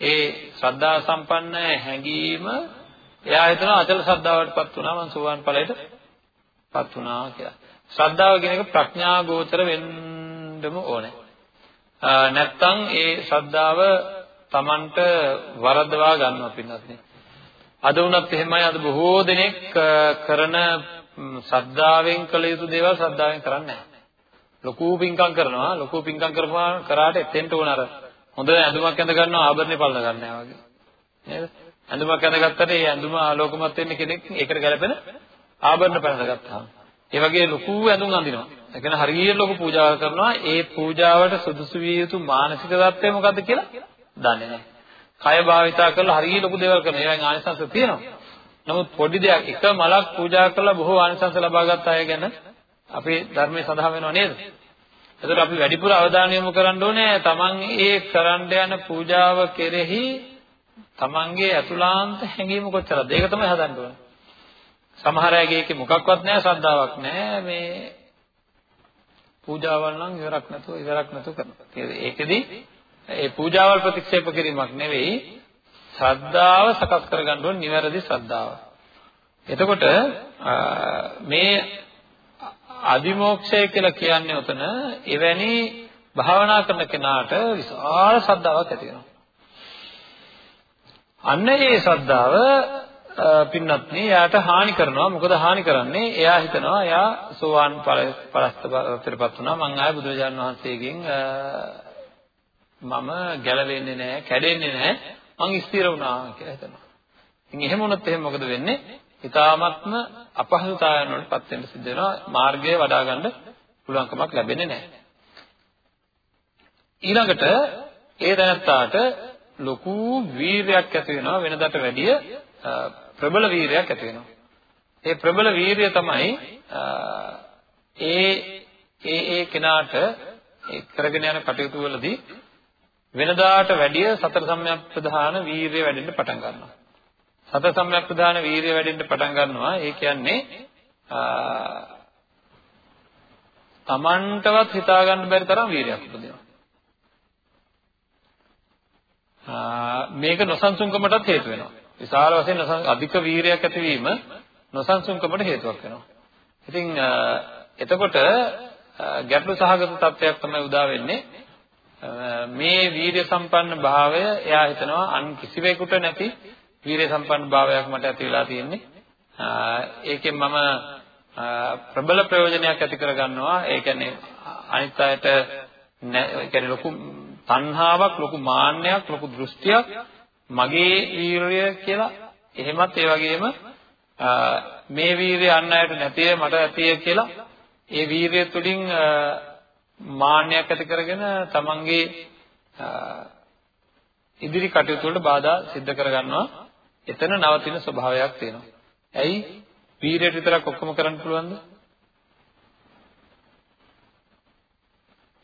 ඒ ශ්‍රද්ධා සම්පන්න හැඟීම එයා හිතන අචල ශ්‍රද්ධාවටපත් වුණා මං සෝවාන් ඵලයටපත් වුණා කියලා. ශ්‍රද්ධාව කියන එක ප්‍රඥා ගෝචර වෙන්නම ඕනේ. නැත්තම් ඒ ශ්‍රද්ධාව Tamanට වරදවා ගන්නවා පින්නත් නේ. අද වුණත් එහෙමයි අද බොහෝ දෙනෙක් කරන ශ්‍රද්ධාවෙන් කළ යුතු දේවල් ශ්‍රද්ධාවෙන් කරන්නේ නැහැ. ලොකු පිංකම් කරනවා ලොකු පිංකම් කරපුවා කරාට එතෙන්ට උන අර හොඳ ඇඳුමක් ඇඳ ගන්නවා ආභරණේ පල්ල ගන්නවා වගේ නේද ඇඳුමක් ඇඳගත්තට ඒ ඇඳුම ආලෝකමත් වෙන්න කෙනෙක් ඒකට ගැලපෙන ආභරණ පැනගත්තාම ඒ වගේ ලොකු ඇඳුම් අඳිනවා ඒ කියන්නේ හරියට ලොකු පූජාවක් කරනවා ඒ පූජාවට සුදුසු විය යුතු මානසික தත්ත්වය මොකද්ද කියලා දන්නේ නැහැ කය භාවිතා කරලා හරිය ලොකු දේවල් කරනවා ඒවෙන් ආනිසංස තියෙනවා නමුත් පොඩි දෙයක් එක මලක් පූජා කරලා බොහෝ ආනිසංස ලබා ගන්න අය ගැන අපේ ධර්මයේ සඳහන් වෙනව නේද? එතකොට අපි වැඩිපුර අවධානය යොමු කරන්න ඕනේ තමන් ඒ කරන්න යන පූජාව කෙරෙහි තමන්ගේ අතුලාන්ත හැඟීම කොච්චරද? ඒක තමයි හදන්න ඕනේ. සමහර අයගේ ඒකේ මොකක්වත් නැහැ ශ්‍රද්ධාවක් නැහැ මේ පූජාවල් නම් ඉවරක් නැතුව ඉවරක් නැතුව කරනවා. ඒකෙදි ඒ පූජාවල් ප්‍රතික්ෂේප කිරීමක් නෙවෙයි ශ්‍රද්ධාව සකස් කරගන්න ඕන නිවැරදි ශ්‍රද්ධාව. එතකොට මේ අදිමෝක්ෂය කියලා කියන්නේ උතන එවැනි භාවනා කරන කෙනාට විශාල ශ්‍රද්ධාවක් ඇති වෙනවා. අන්න ඒ ශ්‍රද්ධාව පින්නත් නේ එයාට හානි කරනවා. මොකද හානි කරන්නේ? එයා හිතනවා එයා සෝවාන් ඵලස්තරපත් වුණා. මං ආය බුදුරජාණන් වහන්සේගෙන් මම ගැලවෙන්නේ නැහැ, කැඩෙන්නේ නැහැ. මං ස්ථිර වුණා කියලා හිතනවා. ඉතින් එහෙම වුණොත් එහෙම මොකද වෙන්නේ? ඊ타මත්ම අපහසුතාවයන් වලටපත් වෙන්න සිද්ධ වෙනවා. මාර්ගය වඩා ගන්න පුළුවන්කමක් ලැබෙන්නේ නැහැ. ඊළඟට ඒ දැනත්තාට ලොකු වීරයක් ඇති වෙනවා වෙනදාට වැඩිය ප්‍රබල වීරයක් ඇති වෙනවා. ඒ ප්‍රබල වීරිය තමයි ඒ ඒ ඒ කෙනාට ඒ කරගෙන යන කටයුතු වලදී වෙනදාට වැඩිය සතර සම්‍යක් ප්‍රධාන වීරිය වැඩෙන්න පටන් ගන්නවා. සතර සම්‍යක් ප්‍රධාන වීරිය වැඩෙන්න පටන් ගන්නවා. ඒ කියන්නේ තමන්ටවත් හිතා ගන්න බැරි තරම් වීරියක් උපදිනවා. මේක නොසන්සුන්කමටත් හේතු වෙනවා. විශාල වශයෙන් අධික වීරයක් ඇතිවීම නොසන්සුන්කමට හේතුවක් වෙනවා. ඉතින් එතකොට ගැටලු සහගත තත්ත්වයක් තමයි උදා වෙන්නේ. මේ වීර්ය සම්පන්න භාවය එයා හිතනවා අන් කිසිවෙකුට නැති වීර්ය සම්පන්න භාවයක් මට ඇති වෙලා තියෙන්නේ. ඒකෙන් මම ප්‍රබල ප්‍රයෝජනයක් ඇති කරගන්නවා. ඒ කියන්නේ අනිත් අයට ඒ කියන්නේ ලොකු තණ්හාවක්, ලොකු මාන්නයක්, ලොකු දෘෂ්ටියක් මගේ වීරිය කියලා එහෙමත් ඒ වගේම මේ වීරිය අන් අයට නැතිය මට ඇතිය කියලා ඒ වීරිය තුලින් මාන්නයක් ඇති කරගෙන තමන්ගේ ඉදිරි කටයුතු වලට බාධා සිද්ධ කරගන්නවා එතන නවතින ස්වභාවයක් තියෙනවා. ඇයි වීරියට විතරක් ඔක්කොම කරන්න පුළුවන්ද?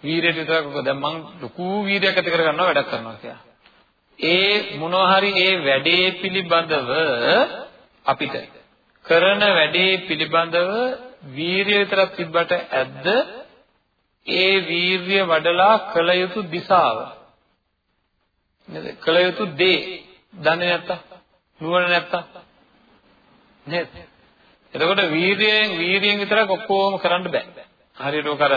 වීරියට විතරක් ඔක දැන් මං ලොකු වීරියක් ඇති කරගන්නවා වැඩක් කරනවා කියලා. ඒ මොනවා හරි ඒ වැඩේ පිළිබඳව අපිට කරන වැඩේ පිළිබඳව වීරිය විතරක් තිබ්බට ඇද්ද? ඒ වීරිය වඩලා කළ යුතු දිශාව. නේද? කළ යුතු දේ. දන්නේ නැත්තම්? නුවණ නැත්තම්? නේද? එතකොට වීරියෙන් වීරියෙන් විතරක් ඔක්කොම කරන්න බෑ. හරියට ඔක අර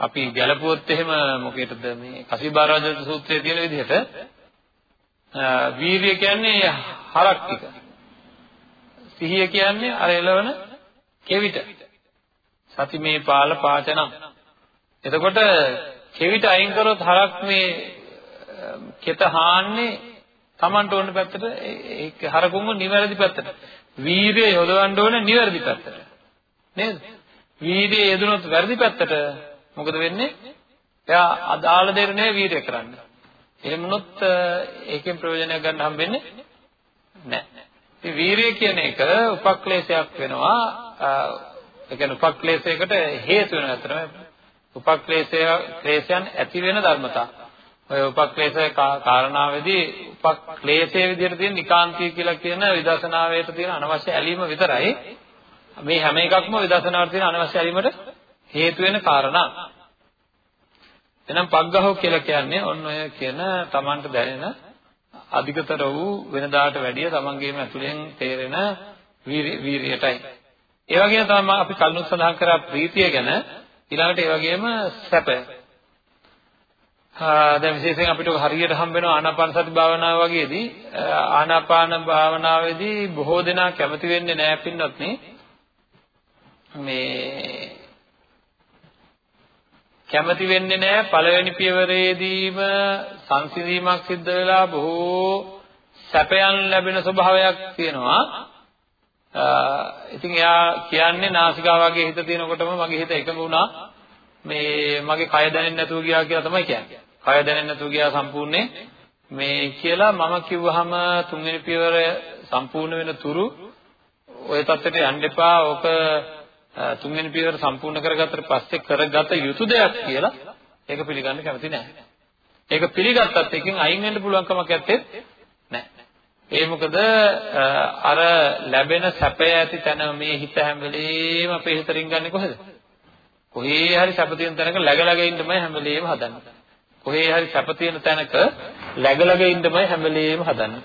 අපි ගැලපුවොත් එහෙම මොකේද මේ කසිබාරාජ සූත්‍රයේ තියෙන විදිහට වීර්ය කියන්නේ හරක් ටික. සිහිය කියන්නේ අර එළවන කෙවිත. සති මේ පාල පාචනම්. එතකොට කෙවිත අයින් කරොත් හරක් මේ කෙත හාන්නේ Tamanට ඕන පැත්තට ඒක හරකුන්ව නිවැරදි පැත්තට. වීර්ය යොදවන්න ඕනේ නිවැරදි පැත්තට. නේද? වීර්ය යෙදුනොත් වැරදි පැත්තට මොකද වෙන්නේ? එයා අදාළ දෙයක් නෙවෙයි වීර්ය කරන්නේ. එහෙම වුණොත් ඒකෙන් ප්‍රයෝජනයක් ගන්න හම්බෙන්නේ නැහැ. ඉතින් වීරිය කියන එක උපක්ලේශයක් වෙනවා. ඒ කියන්නේ උපක්ලේශයකට හේතු වෙන අතරම උපක්ලේශය ක්ලේශයන් ඇති වෙන ධර්මතා. ඔය උපක්ලේශ කාරණාවේදී උපක්ලේශයේ විදිහට තියෙන නිකාන්තිය කියලා කියන විදර්ශනාවේට තියෙන අනවශ්‍ය ඇලීම විතරයි. මේ හැම එකක්ම විදර්ශනාවට තියෙන අනවශ්‍ය ඇලීමට හේතු වෙන කාරණා. එහෙනම් පග්ගහෝ කියලා කියන්නේ ඔන්න ඔය කියන Tamanට දැනෙන අධිකතර වූ වෙනදාට වැඩිය Tamanගේම ඇතුලෙන් තේරෙන වීරියටයි. ඒ වගේම තමයි අපි කලිනුත් සඳහන් කරා ප්‍රීතිය ගැන ඊළඟට ඒ වගේම සැපය. දැන් විශේෂයෙන් අපිට හරියට හම්බ වෙන ආනාපාන සති භාවනාව වගේදී ආනාපාන භාවනාවේදී බොහෝ දෙනා කැමති වෙන්නේ නැහැ පින්නත් මේ කැමති වෙන්නේ නැහැ පළවෙනි පියවරේදීම සංසිඳීමක් සිද්ධ වෙලා බොහෝ සැපයන් ලැබෙන ස්වභාවයක් තියෙනවා. ඉතින් එයා කියන්නේ නාසිකා වගේ හිත තියෙනකොටම මගේ හිත එකඟ වුණා. මේ මගේ කය දැනෙන්නේ නැතුව ගියා කියලා තමයි කියන්නේ. කය දැනෙන්නේ නැතුව ගියා සම්පූර්ණයෙන් මේ කියලා මම කිව්වහම තුන්වෙනි පියවර සම්පූර්ණ වෙන තුරු ඔය தත්තට යන්න එපා. ඔක තුන්වෙනි පියවර සම්පූර්ණ කරගත්තට පස්සේ කරගත යුතු දෙයක් කියලා ඒක පිළිගන්න කැමති නැහැ. ඒක පිළිගත්තත් එකෙන් අයින් වෙන්න පුළුවන් කමක් නැත්තේ නැහැ. ඒ මොකද අර ලැබෙන සැපය ඇති තැන මේ හිත හැම වෙලේම අපේ හිත රින්ගන්නේ කොහෙද? කොහේ හරි සැප තියෙන තැනක läගලග ඉන්නමයි හැම වෙලේම හදන්නේ. කොහේ හරි සැප තියෙන තැනක läගලග ඉන්නමයි හැම වෙලේම හදන්නේ.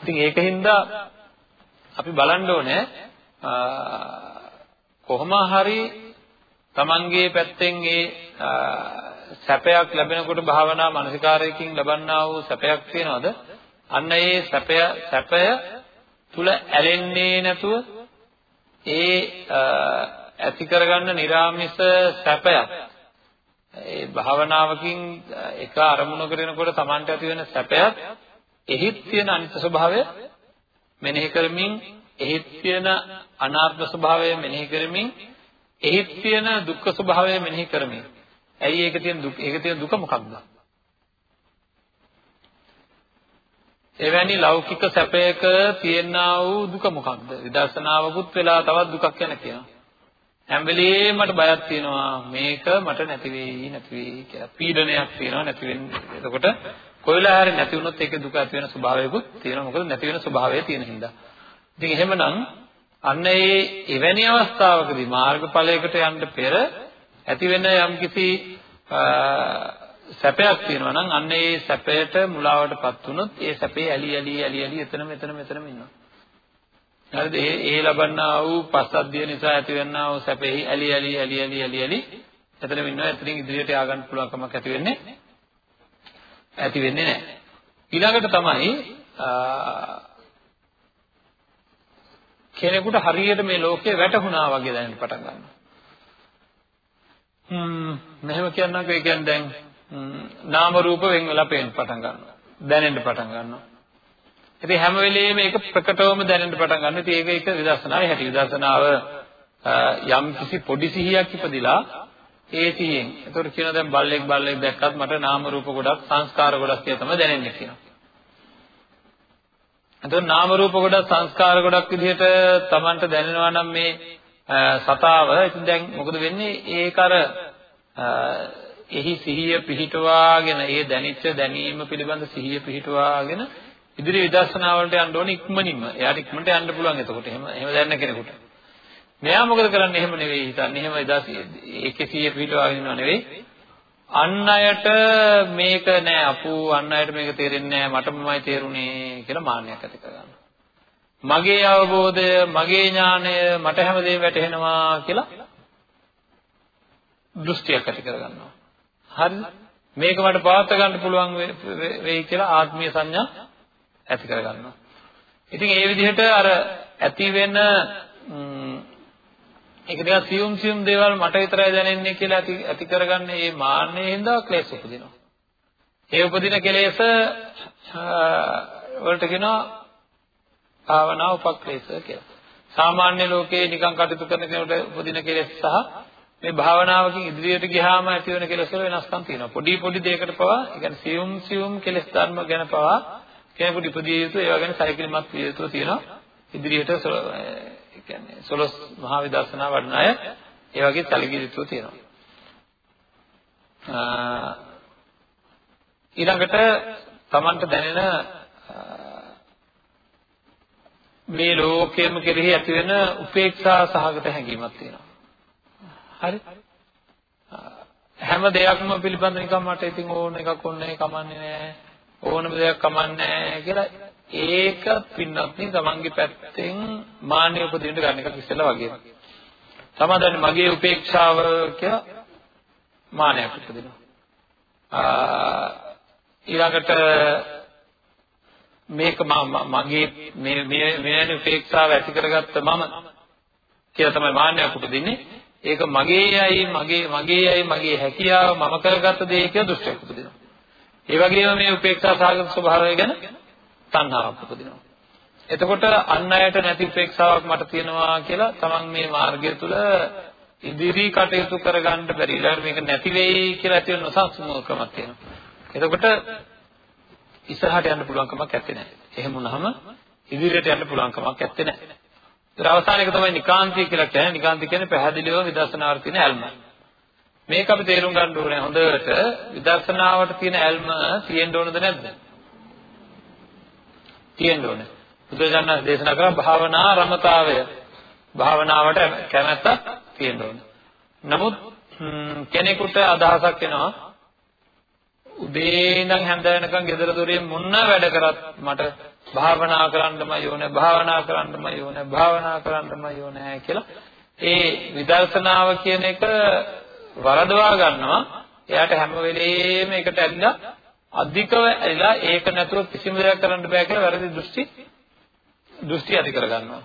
ඉතින් ඒකින්ද අපි බලන්න ඕනේ කොහොම හරි තමන්ගේ පැත්තෙන් ඒ සැපයක් ලැබෙනකොට භාවනා මානසිකාරයකින් ලබන්නා වූ සැපයක් තියනවාද? අන්න ඒ සැපය සැපය තුල ඇලෙන්නේ නැතුව ඒ ඇති කරගන්න निराமிස සැපයක් ඒ භාවනාවකින් එක අරමුණකට එනකොට Tamanට ඇති වෙන සැපයත් එහිත් තියෙන අනිත් ස්වභාවය මෙනෙහි කරමින් එහිත් තියෙන අනාත්ම ස්වභාවය මෙනෙහි කරමින් එහිත් තියෙන දුක්ඛ ස්වභාවය මෙනෙහි කරමින්. ඇයි ඒක තියෙන දුක? ඒක තියෙන දුක මොකක්ද? එවැනි ලෞකික සැපයක තියෙනා වූ දුක මොකක්ද? විදර්ශනාවකුත් වෙලා තවත් දුකක් යන කියනවා. හැම වෙලේම මට බයක් තියෙනවා. මේක මට නැති වෙයි නැති වෙයි කියලා. පීඩනයක් තියෙනවා නැති වෙන්නේ. එතකොට කොයිලා හරි නැති වුණොත් ඒකේ දුක ඇති වෙන ස්වභාවයකුත් තියෙනවා. මොකද නැති වෙන ස්වභාවය තියෙන හින්දා. ඉතින් එහෙමනම් අන්න ඒ එවැනි අවස්ථාවකදී මාර්ගඵලයකට යන්න පෙර ඇති වෙන යම්කිසි සැපයක් තියෙනවා නම් අන්න ඒ සැපයට මුලාවටපත් වුණොත් ඒ සැපේ ඇලි ඇලි ඇලි ඇලි එතනම එතනම එතනම ඉන්නවා. හරිද? ඒ ඒ ලබන්නා වූ පස්සද්ධිය නිසා ඇතිවෙනා වූ සැපෙහි ඇලි ඇලි ඇලි ඇලි ඇලි ඇලි එතනම ඉන්නවා. එතනින් ඉදිරියට ය아가න්න පුළුවන් කමක් ඇති වෙන්නේ ඇති වෙන්නේ නැහැ. ඊළඟට තමයි කෙනෙකුට හරියට මේ ලෝකේ වැටහුණා වගේ දැනෙන්න පටන් ගන්නවා. හ්ම් මෙහෙම කියන්නකෝ ඒ කියන්නේ දැන් නාම රූප වෙන් වෙලා පේන්න පටන් ගන්නවා. දැනෙන්න පටන් ගන්නවා. ඉතින් හැම වෙලෙම මේක ප්‍රකටවම දැනෙන්න පටන් ගන්නවා. ඉතින් ඒක එක විදර්ශනාවේ හැටි. විදර්ශනාව යම් කිසි පොඩි සිහියක් ඉපදිලා ඒ සිහියෙන්. ඒතකොට කියනවා දැන් බල්ලෙක් බල්ලෙක් දැක්කත් මට නාම රූප ගොඩක් සංස්කාර ගොඩක් කියලා තමයි දැනෙන්නේ කියනවා. එතකොට නාම රූප ගොඩක් සංස්කාර ගොඩක් විදිහට Tamanට දැනෙනවා නම් මේ සතාව ඉතින් දැන් මොකද වෙන්නේ ඒක අර එහි සිහිය පිහිටවාගෙන ඒ දැනිච්ච දැනීම පිළිබඳ සිහිය පිහිටවාගෙන ඉදිරි විදර්ශනා වලට යන්න ඕනේ ඉක්මනින්ම. එයාට ඉක්මනට යන්න පුළුවන් එතකොට. එහෙම එහෙම දැනන කෙනෙකුට. මෙයා මොකද කරන්නේ? එහෙම නෙවෙයි හිතන්නේ. එහෙම එදා ඒකේ සිහිය පිහිටවාගෙන ඉන්නව නෙවෙයි. අන් අයට මේක නෑ අපු අන් අයට මේක තේරෙන්නේ නෑ මටමමයි තේරුනේ කියලා මාන්නයක් ඇති කරගන්නවා. මගේ අවබෝධය, මගේ ඥානය මට හැමදේම වැටහෙනවා කියලා දෘෂ්ටියක් ඇති කරගන්නවා. හරිද? මේක මට පවත් ගන්න පුළුවන් වෙයි කියලා ආත්මීය සංඥා ඇති කරගන්නවා. ඉතින් ඒ විදිහට අර ඇති වෙන ඒක නිකන් සියුම් සියුම් දේවල් මට විතරයි දැනෙන්නේ කියලා ඇති ඇති කරගන්න මේ මාන්නයෙන් හින්දා ක්ලේශ උපදිනවා. ඒ උපදින කෙලෙස වලට කියනවා භාවනා උපක්ලේශ කියලා. සාමාන්‍ය ලෝකේ නිකන් කටයුතු කරන කෙනෙකුට උපදින කෙලෙස් සහ මේ භාවනාවකින් ඉදිරියට ගියාම ඇති වෙන කෙලෙස් වල වෙනස්කම් තියෙනවා. පොඩි පොඩි දෙයකට පවා, ඒ කියන්නේ සියුම් සියුම් කෙලෙස් ධර්ම ගැන පවා කෙනෙකුට ඉපදිය යුතු ඒවා ගැන සැලකිලිමත් විය යුතු තියෙනවා. ඉදිරියට ඒ කියන්නේ සොලොස් මහා විදර්ශනා වඩන අය ඒ වගේ සැලකිලි යුතු තියෙනවා. ඊළඟට Tamanට දැනෙන මේ ලෝකයේම කෙරෙහි ඇති වෙන උපේක්ෂා සහගත හැඟීමක් තියෙනවා. හරි හැම දෙයක්ම පිළිබඳ නිකන් මට ඉතින් ඕන එකක් ඕනේ කමන්නේ නැහැ ඕනම දෙයක් කමන්නේ නැහැ කියලා ඒක පින්නත් නේ තමන්ගේ පැත්තෙන් මාන්නය උපදින්න ගන්න එකක් ඉස්සෙල්ලා වගේ. සමාදාන මගේ උපේක්ෂාව කියලා මානයක් උපදිනවා. ඊළඟට මේක මගේ මේ මේ උපේක්ෂාව ඇති කරගත්ත මම කියලා තමයි මාන්නයක් උපදින්නේ. ඒක මගේ අය මගේ මගේ අය මගේ හැකියාව මම කරගත්ත දේ කියලා දෘෂ්ටියක් උපදිනවා. ඒ වගේම මේ උපේක්ෂා සාගත ස්වභාවය ගැන තණ්හාවක් උපදිනවා. එතකොට අන් අයට නැති උපේක්ෂාවක් මට තියෙනවා කියලා තමන් මේ මාර්ගය තුල ඉදිරි කටයුතු කරගන්න බැරි. ඊළඟට මේක නැති වෙයි කියලා ඇති වෙන නොසන්සුන්කමක් තියෙනවා. එතකොට ඉස්සරහට යන්න පුළුවන් කමක් නැත්තේ නෑ. එහෙම වුණාම ඉදිරියට යන්න පුළුවන් කමක් නැත්තේ නෑ. ඒතර අවසානයක තමයි නිකාන්තිය කියලා කියන්නේ. නිකාන්තිය කියන්නේ පැහැදිලිව විදර්ශනාවට තියෙන ඇල්ම. මේක අපි තේරුම් ගන්න ඕනේ හොඳට විදර්ශනාවට තියෙන ඇල්ම තියෙන්න ඕනද නැද්ද? තියෙන්න ඕනේ. බුදුජානක දේශනා කරා භාවනා රමතාවය. භාවනාවට කැමැත්ත තියෙන්න ඕනේ. නමුත් කෙනෙකුට අදහසක් එනවා උදේ ඉඳන් හැන්ද වෙනකන් ගෙදර දොරේ මොන වැඩ කරත් මට භාවනා කරන්නමයි ඕනේ භාවනා කරන්නමයි ඕනේ භාවනා කරන්නමයි ඕනේ කියලා ඒ විදර්ශනාව කියන එක වරදවා ගන්නවා එයාට හැම වෙලේම එකට ඇවිල්ලා අධිකව ඇවිල්ලා ඒක නැතුව කිසිම දෙයක් කරන්න බෑ කියලා වැරදි දෘෂ්ටි දෘෂ්ටි ඇති කර ගන්නවා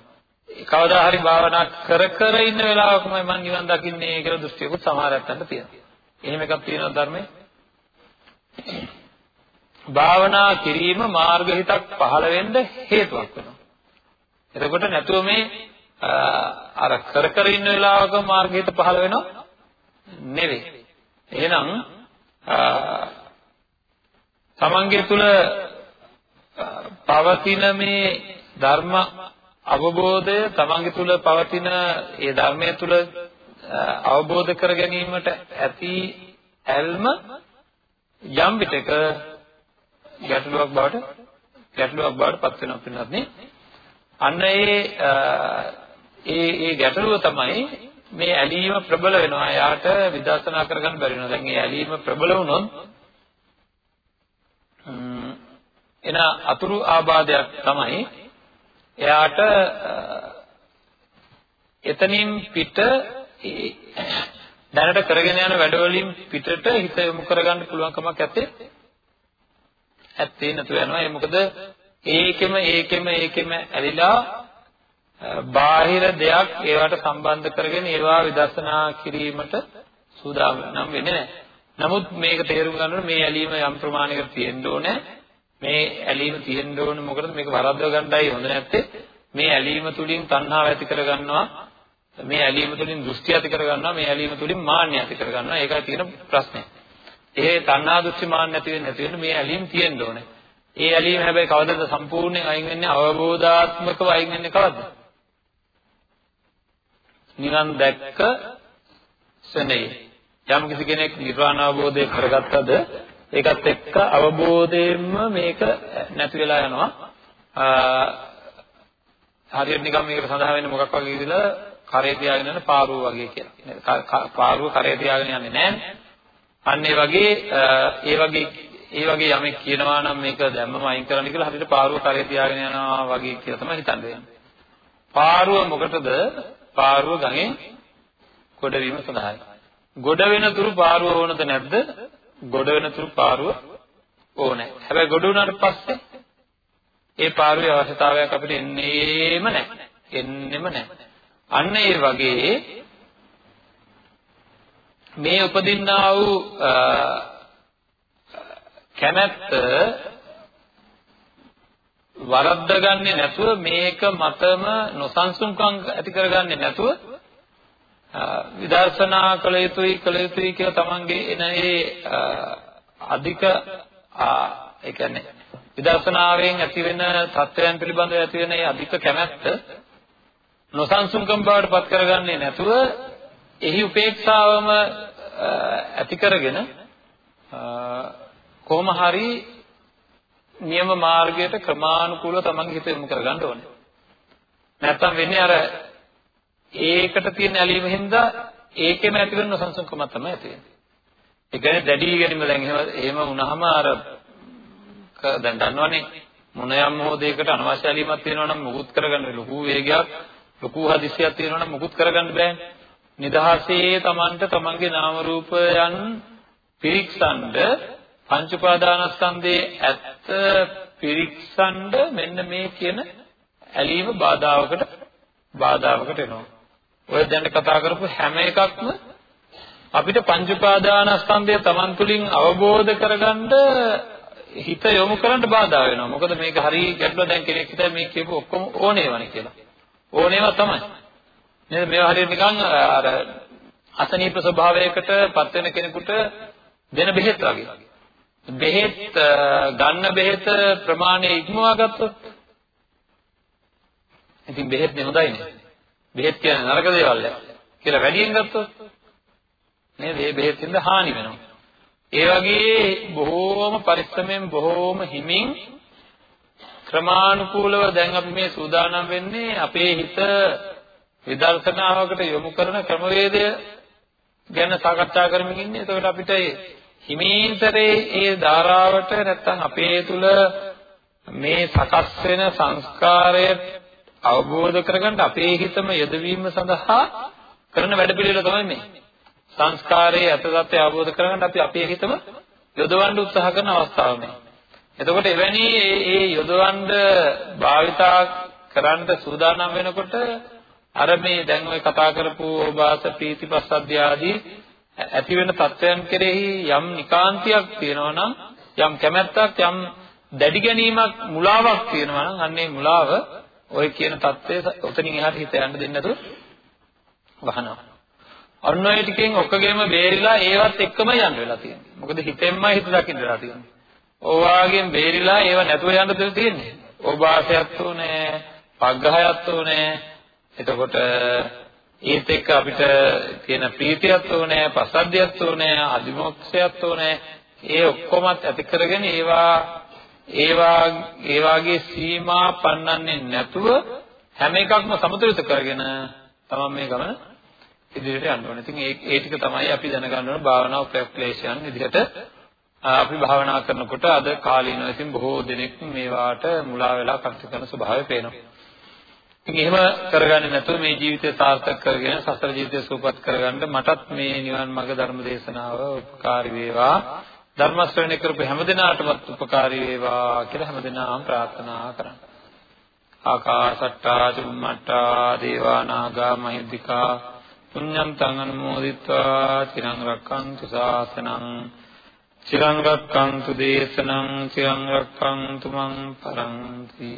කවදා හරි භාවනා කර කර ඉන්න වෙලාවකමයි මම නිවන් දකින්නේ කියලා දෘෂ්ටියකුත් සමහරක් අතට තියෙනවා. එහෙම එකක් තියෙනවා ධර්මයේ. භාවනා කිරීම මාර්ග හිතක් පහළ වෙන්න හේතුවක් වෙනවා. එතකොට නැතුව මේ අර කර කර ඉන්න වෙලාවක මාර්ග හිත පහළ වෙනව නෙවෙයි. එහෙනම් තමන්ගේ තුල පවතින මේ ධර්ම අවබෝධය තමන්ගේ තුල පවතින ඒ ධර්මයේ තුල අවබෝධ කර ගැනීමට ඇති ඇල්ම යම් විටක ගැටලුවක් බවට ගැටලුවක් බවට පත් වෙනවා පින්නත් නේ. අන්න ඒ ඒ ඒ ගැටලුව තමයි මේ ඇලීම ප්‍රබල වෙනවා. එයාට විදර්ශනා කරගන්න බැරි වෙනවා. දැන් මේ ඇලීම ප්‍රබල වුණොත් එන අතුරු ආබාධයක් තමයි එයාට එතනින් පිට දැනට කරගෙන යන වැඩවලින් පිටට හිත යොමු කරගන්න පුළුවන් කමක් නැත්තේ ඇත්තේ නැතුව යනවා ඒ මොකද ඒකෙම ඒකෙම ඒකෙම ඇලිලා බාහිර දෙයක් ඒවට සම්බන්ධ කරගෙන ඒවා විදර්ශනා කිරීමට සූදානම් වෙන්නේ නැහැ. නමුත් මේක තේරුම් ගන්නකොට මේ ඇලීම යම් ප්‍රමාණයකට තියෙන්න ඕනේ. මේ ඇලීම තියෙන්න ඕනේ මොකටද මේක වරද්දව ගන්නයි හොඳ නැත්තේ මේ ඇලීම තුලින් තණ්හාව ඇති කරගන්නවා මේ ඇලීම තුලින් දෘෂ්ටි ඇති කරගන්නවා මේ ඇලීම තුලින් මාන්නය ඇති කරගන්නවා ඒකයි තියෙන ප්‍රශ්නේ. ඒ තණ්හා දෘෂ්ටි මාන්න නැති වෙන්නේ නැති වෙන්නේ මේ ඇලීම තියෙන්න ඕනේ. ඒ ඇලීම හැබැයි කවදද සම්පූර්ණයෙන් අයින් වෙන්නේ අවබෝධාත්මකව අයින් වෙන්නේ කවද්ද? නිවන් දැක්ක සෙනෙයි. යම් කිසි කෙනෙක් නිර්වාණ අවබෝධය කරගත්තද ඒකත් එක්ක අවබෝධයෙන්ම මේක නැති වෙලා යනවා. හරියට නිකන් මේකට සඳහන් වෙන්නේ මොකක් වගේ කියලා කරේ තියාගෙන යන පාරුව වගේ කියලා. පාරුව කරේ තියාගෙන යන්නේ නැහැ. අන්න ඒ වගේ ඒ වගේ ඒ වගේ යමෙක් කියනවා නම් මේක දැම්මම අයින් කරන්න කියලා හරියට පාරුව කරේ තියාගෙන යනවා වගේ කියලා තමයි හිතන්නේ. පාරුව මොකටද? පාරුව ගඟෙන් ගොඩ වීම සඳහායි. ගොඩ වෙන තුරු පාරුව ඕනද නැද්ද? ගොඩ වෙන තුරු පාරුව ඕනේ. හැබැයි ගොඩ වුණාට පස්සේ ඒ පාරුවේ අවශ්‍යතාවයක් අපිට එන්නේම නැහැ. එන්නෙම නැහැ. අන්න ඒ වගේ මේ උපදින්නා වූ කැමැත්ත වරද්දගන්නේ නැතුව මේක මතම නොසන්සුන්කම් ඇති කරගන්නේ නැතුව විදර්ශනා කළ යුතුයි කළ යුතුයි කියලා තමන්ගේ එන ඒ අධික ඒ කියන්නේ විදර්ශනාවෙන් ඇති වෙන තත්ත්වයන් පිළිබඳව ඇති වෙන ඒ අධික කැමැත්ත නොසන්සුන්කම් බවට පත් කරගන්නේ නැතුව එහි උපේක්ෂාවම ඇති කරගෙන කොහොම හරි නියම මාර්ගයට ක්‍රමානුකූලව තමන්ගේ හිත යොමු කරගන්න ඕනේ. නැත්තම් වෙන්නේ අර ඒකට තියෙන ඇලීම හින්දා ඒකෙම ඇති වෙන නොසන්සුන්කම තමයි ඇති වෙන්නේ. ඒ කියන්නේ දැඩි ගැනීම දැන් එහෙම එහෙම වුණාම අර දැන් දන්නවනේ මොන යම් හෝ දෙයකට අනවශ්‍ය ඇලීමක් තියෙනවා නම් මුකුත් කරගන්න ලොකු වේගයක් ලොකු හදිසියක් තියෙනවා නම් මුකුත් කරගන්න බෑනේ. නිදහසේ Tamanට Tamanගේ නාම රූපයන් පිරික්සන්ඩ පංච උපාදානස්කන්ධයේ ඇත්ත පිරික්සන්ඩ මෙන්න මේ කියන ඇලීම බාධාවකට බාධාවකට එනවා. ඔය දැන් කතා කරපු හැම එකක්ම අපිට පංච උපාදානස්කන්ධය Taman තුලින් අවබෝධ කරගන්න හිත යොමු කරන්න බාධා වෙනවා. මොකද මේක හරිය ගැටලුව දැන් කෙනෙක් හිතයි මේ කියපු ඔක්කොම ඕනේවනේ කියලා. ඕනේවා තමයි. නේද? මේවා හරියට නිකන් අර අසනීප ස්වභාවයකට පත් වෙන කෙනෙකුට දෙන බෙහෙත් වගේ. බෙහෙත් ගන්න බෙහෙත ප්‍රමාණය ඉක්මවා ගත්තොත් ඉතින් බෙහෙත් නේ හොඳයිනේ. බෙහෙත් කියන්නේ නරක දේවල් කියලා වැඩියෙන් ගත්තොත් නේද? මේ බෙහෙත්ින්ද හානි වෙනවා. ඒ වගේ බොහෝම පරිස්සමෙන් බොහෝම හිමින් ක්‍රමානුකූලව දැන් අපි මේ සූදානම් වෙන්නේ අපේ හිත විදර්ශනාවකට යොමු කරන ක්‍රමවේදය ගැන සාකච්ඡා කරමින් ඉන්නේ. එතකොට අපිට හිමීන්තරේ ඒ ධාරාවට නැත්තම් අපේ තුල මේ සකස් වෙන සංස්කාරය අවබෝධ කරගන්න අපේ හිතම යොදවීම සඳහා කරන වැඩපිළිවෙල තමයි මේ. සංස්කාරයේ අතදත්ය අවබෝධ කරගන්න අපි අපේ හිතම යොදවන්න උත්සාහ කරන අවස්ථාව මේ. එතකොට එවැනි ඒ යොදවන්න භාවිතා කරන්න සූදානම් වෙනකොට අර මේ දැන් ඔය කතා කරපු ඕබාස ප්‍රීතිපස්සද්ධිය ආදී ඇති වෙන තත්වයන් කෙරෙහි යම් නිකාන්තියක් තියෙනවා නම් යම් කැමැත්තක් යම් දැඩි ගැනීමක් මුලාවක් තියෙනවා නම් අන්නේ මුලාව ඔය කියන தත්ත්වය උතනින් එහාට හිත යන්න දෙන්නේ නැතුව වහනවා. අන්න ඔය ටිකෙන් ඔක්කොගෙම බේරිලා ඒවත් එක්කම යන්න වෙලා තියෙනවා. මොකද හිතෙන්මයි හිත දකින්න වෙලා තියෙන්නේ. ඕවාගෙන් බේරිලා ඒව නැතුව යන්න දෙන්න තියෙන්නේ. ඕබාසයත් උනේ, පග්ඝහයත් උනේ. එතකොට ඒත් එක්ක අපිට තියෙන ප්‍රීතියත් උනේ, පසද්දියත් උනේ, අදිමොක්ෂයත් උනේ. ඒ ඔක්කොමත් ඇති කරගෙන ඒවා ඒවා ඒ වාගේ සීමා පන්නන්නේ නැතුව හැම එකක්ම සමතුලිත කරගෙන තමයි මේ ගමන ඉදිරියට යන්න ඕනේ. ඉතින් ඒ ඒ ටික තමයි අපි දැනගන්න ඕන භාවනා උපක්ලේශයන් විදිහට අපි භාවනා කරනකොට අද කාලීනව ඉතින් බොහෝ දෙනෙක් මේවාට මුලා වෙලා කටයුතු කරන ස්වභාවය පේනවා. ඉතින් එහෙම කරගන්නේ නැතුව මේ ජීවිතය සාර්ථක කරගෙන සසර ජීවිතය සූපත් කරගන්න මටත් මේ නිවන් මාර්ග ධර්ම දේශනාව උපකාරී වේවා. ධර්ම ශ්‍රවණය කරපු හැමදෙනාටමත් උපකාරී වේවා කියලා හැමදෙනාම ප්‍රාර්ථනා කරා. ආකාශට්ටා චුම්මට්ටා දේවා නාග මහිද්దికා පුඤ්ඤං තං අනුමෝදිත්වා චිරං රක්ඛන්තු ශාසනං චිරං රක්ඛන්තු දේශනං චිරං රක්ඛන්තු මං පරන්ති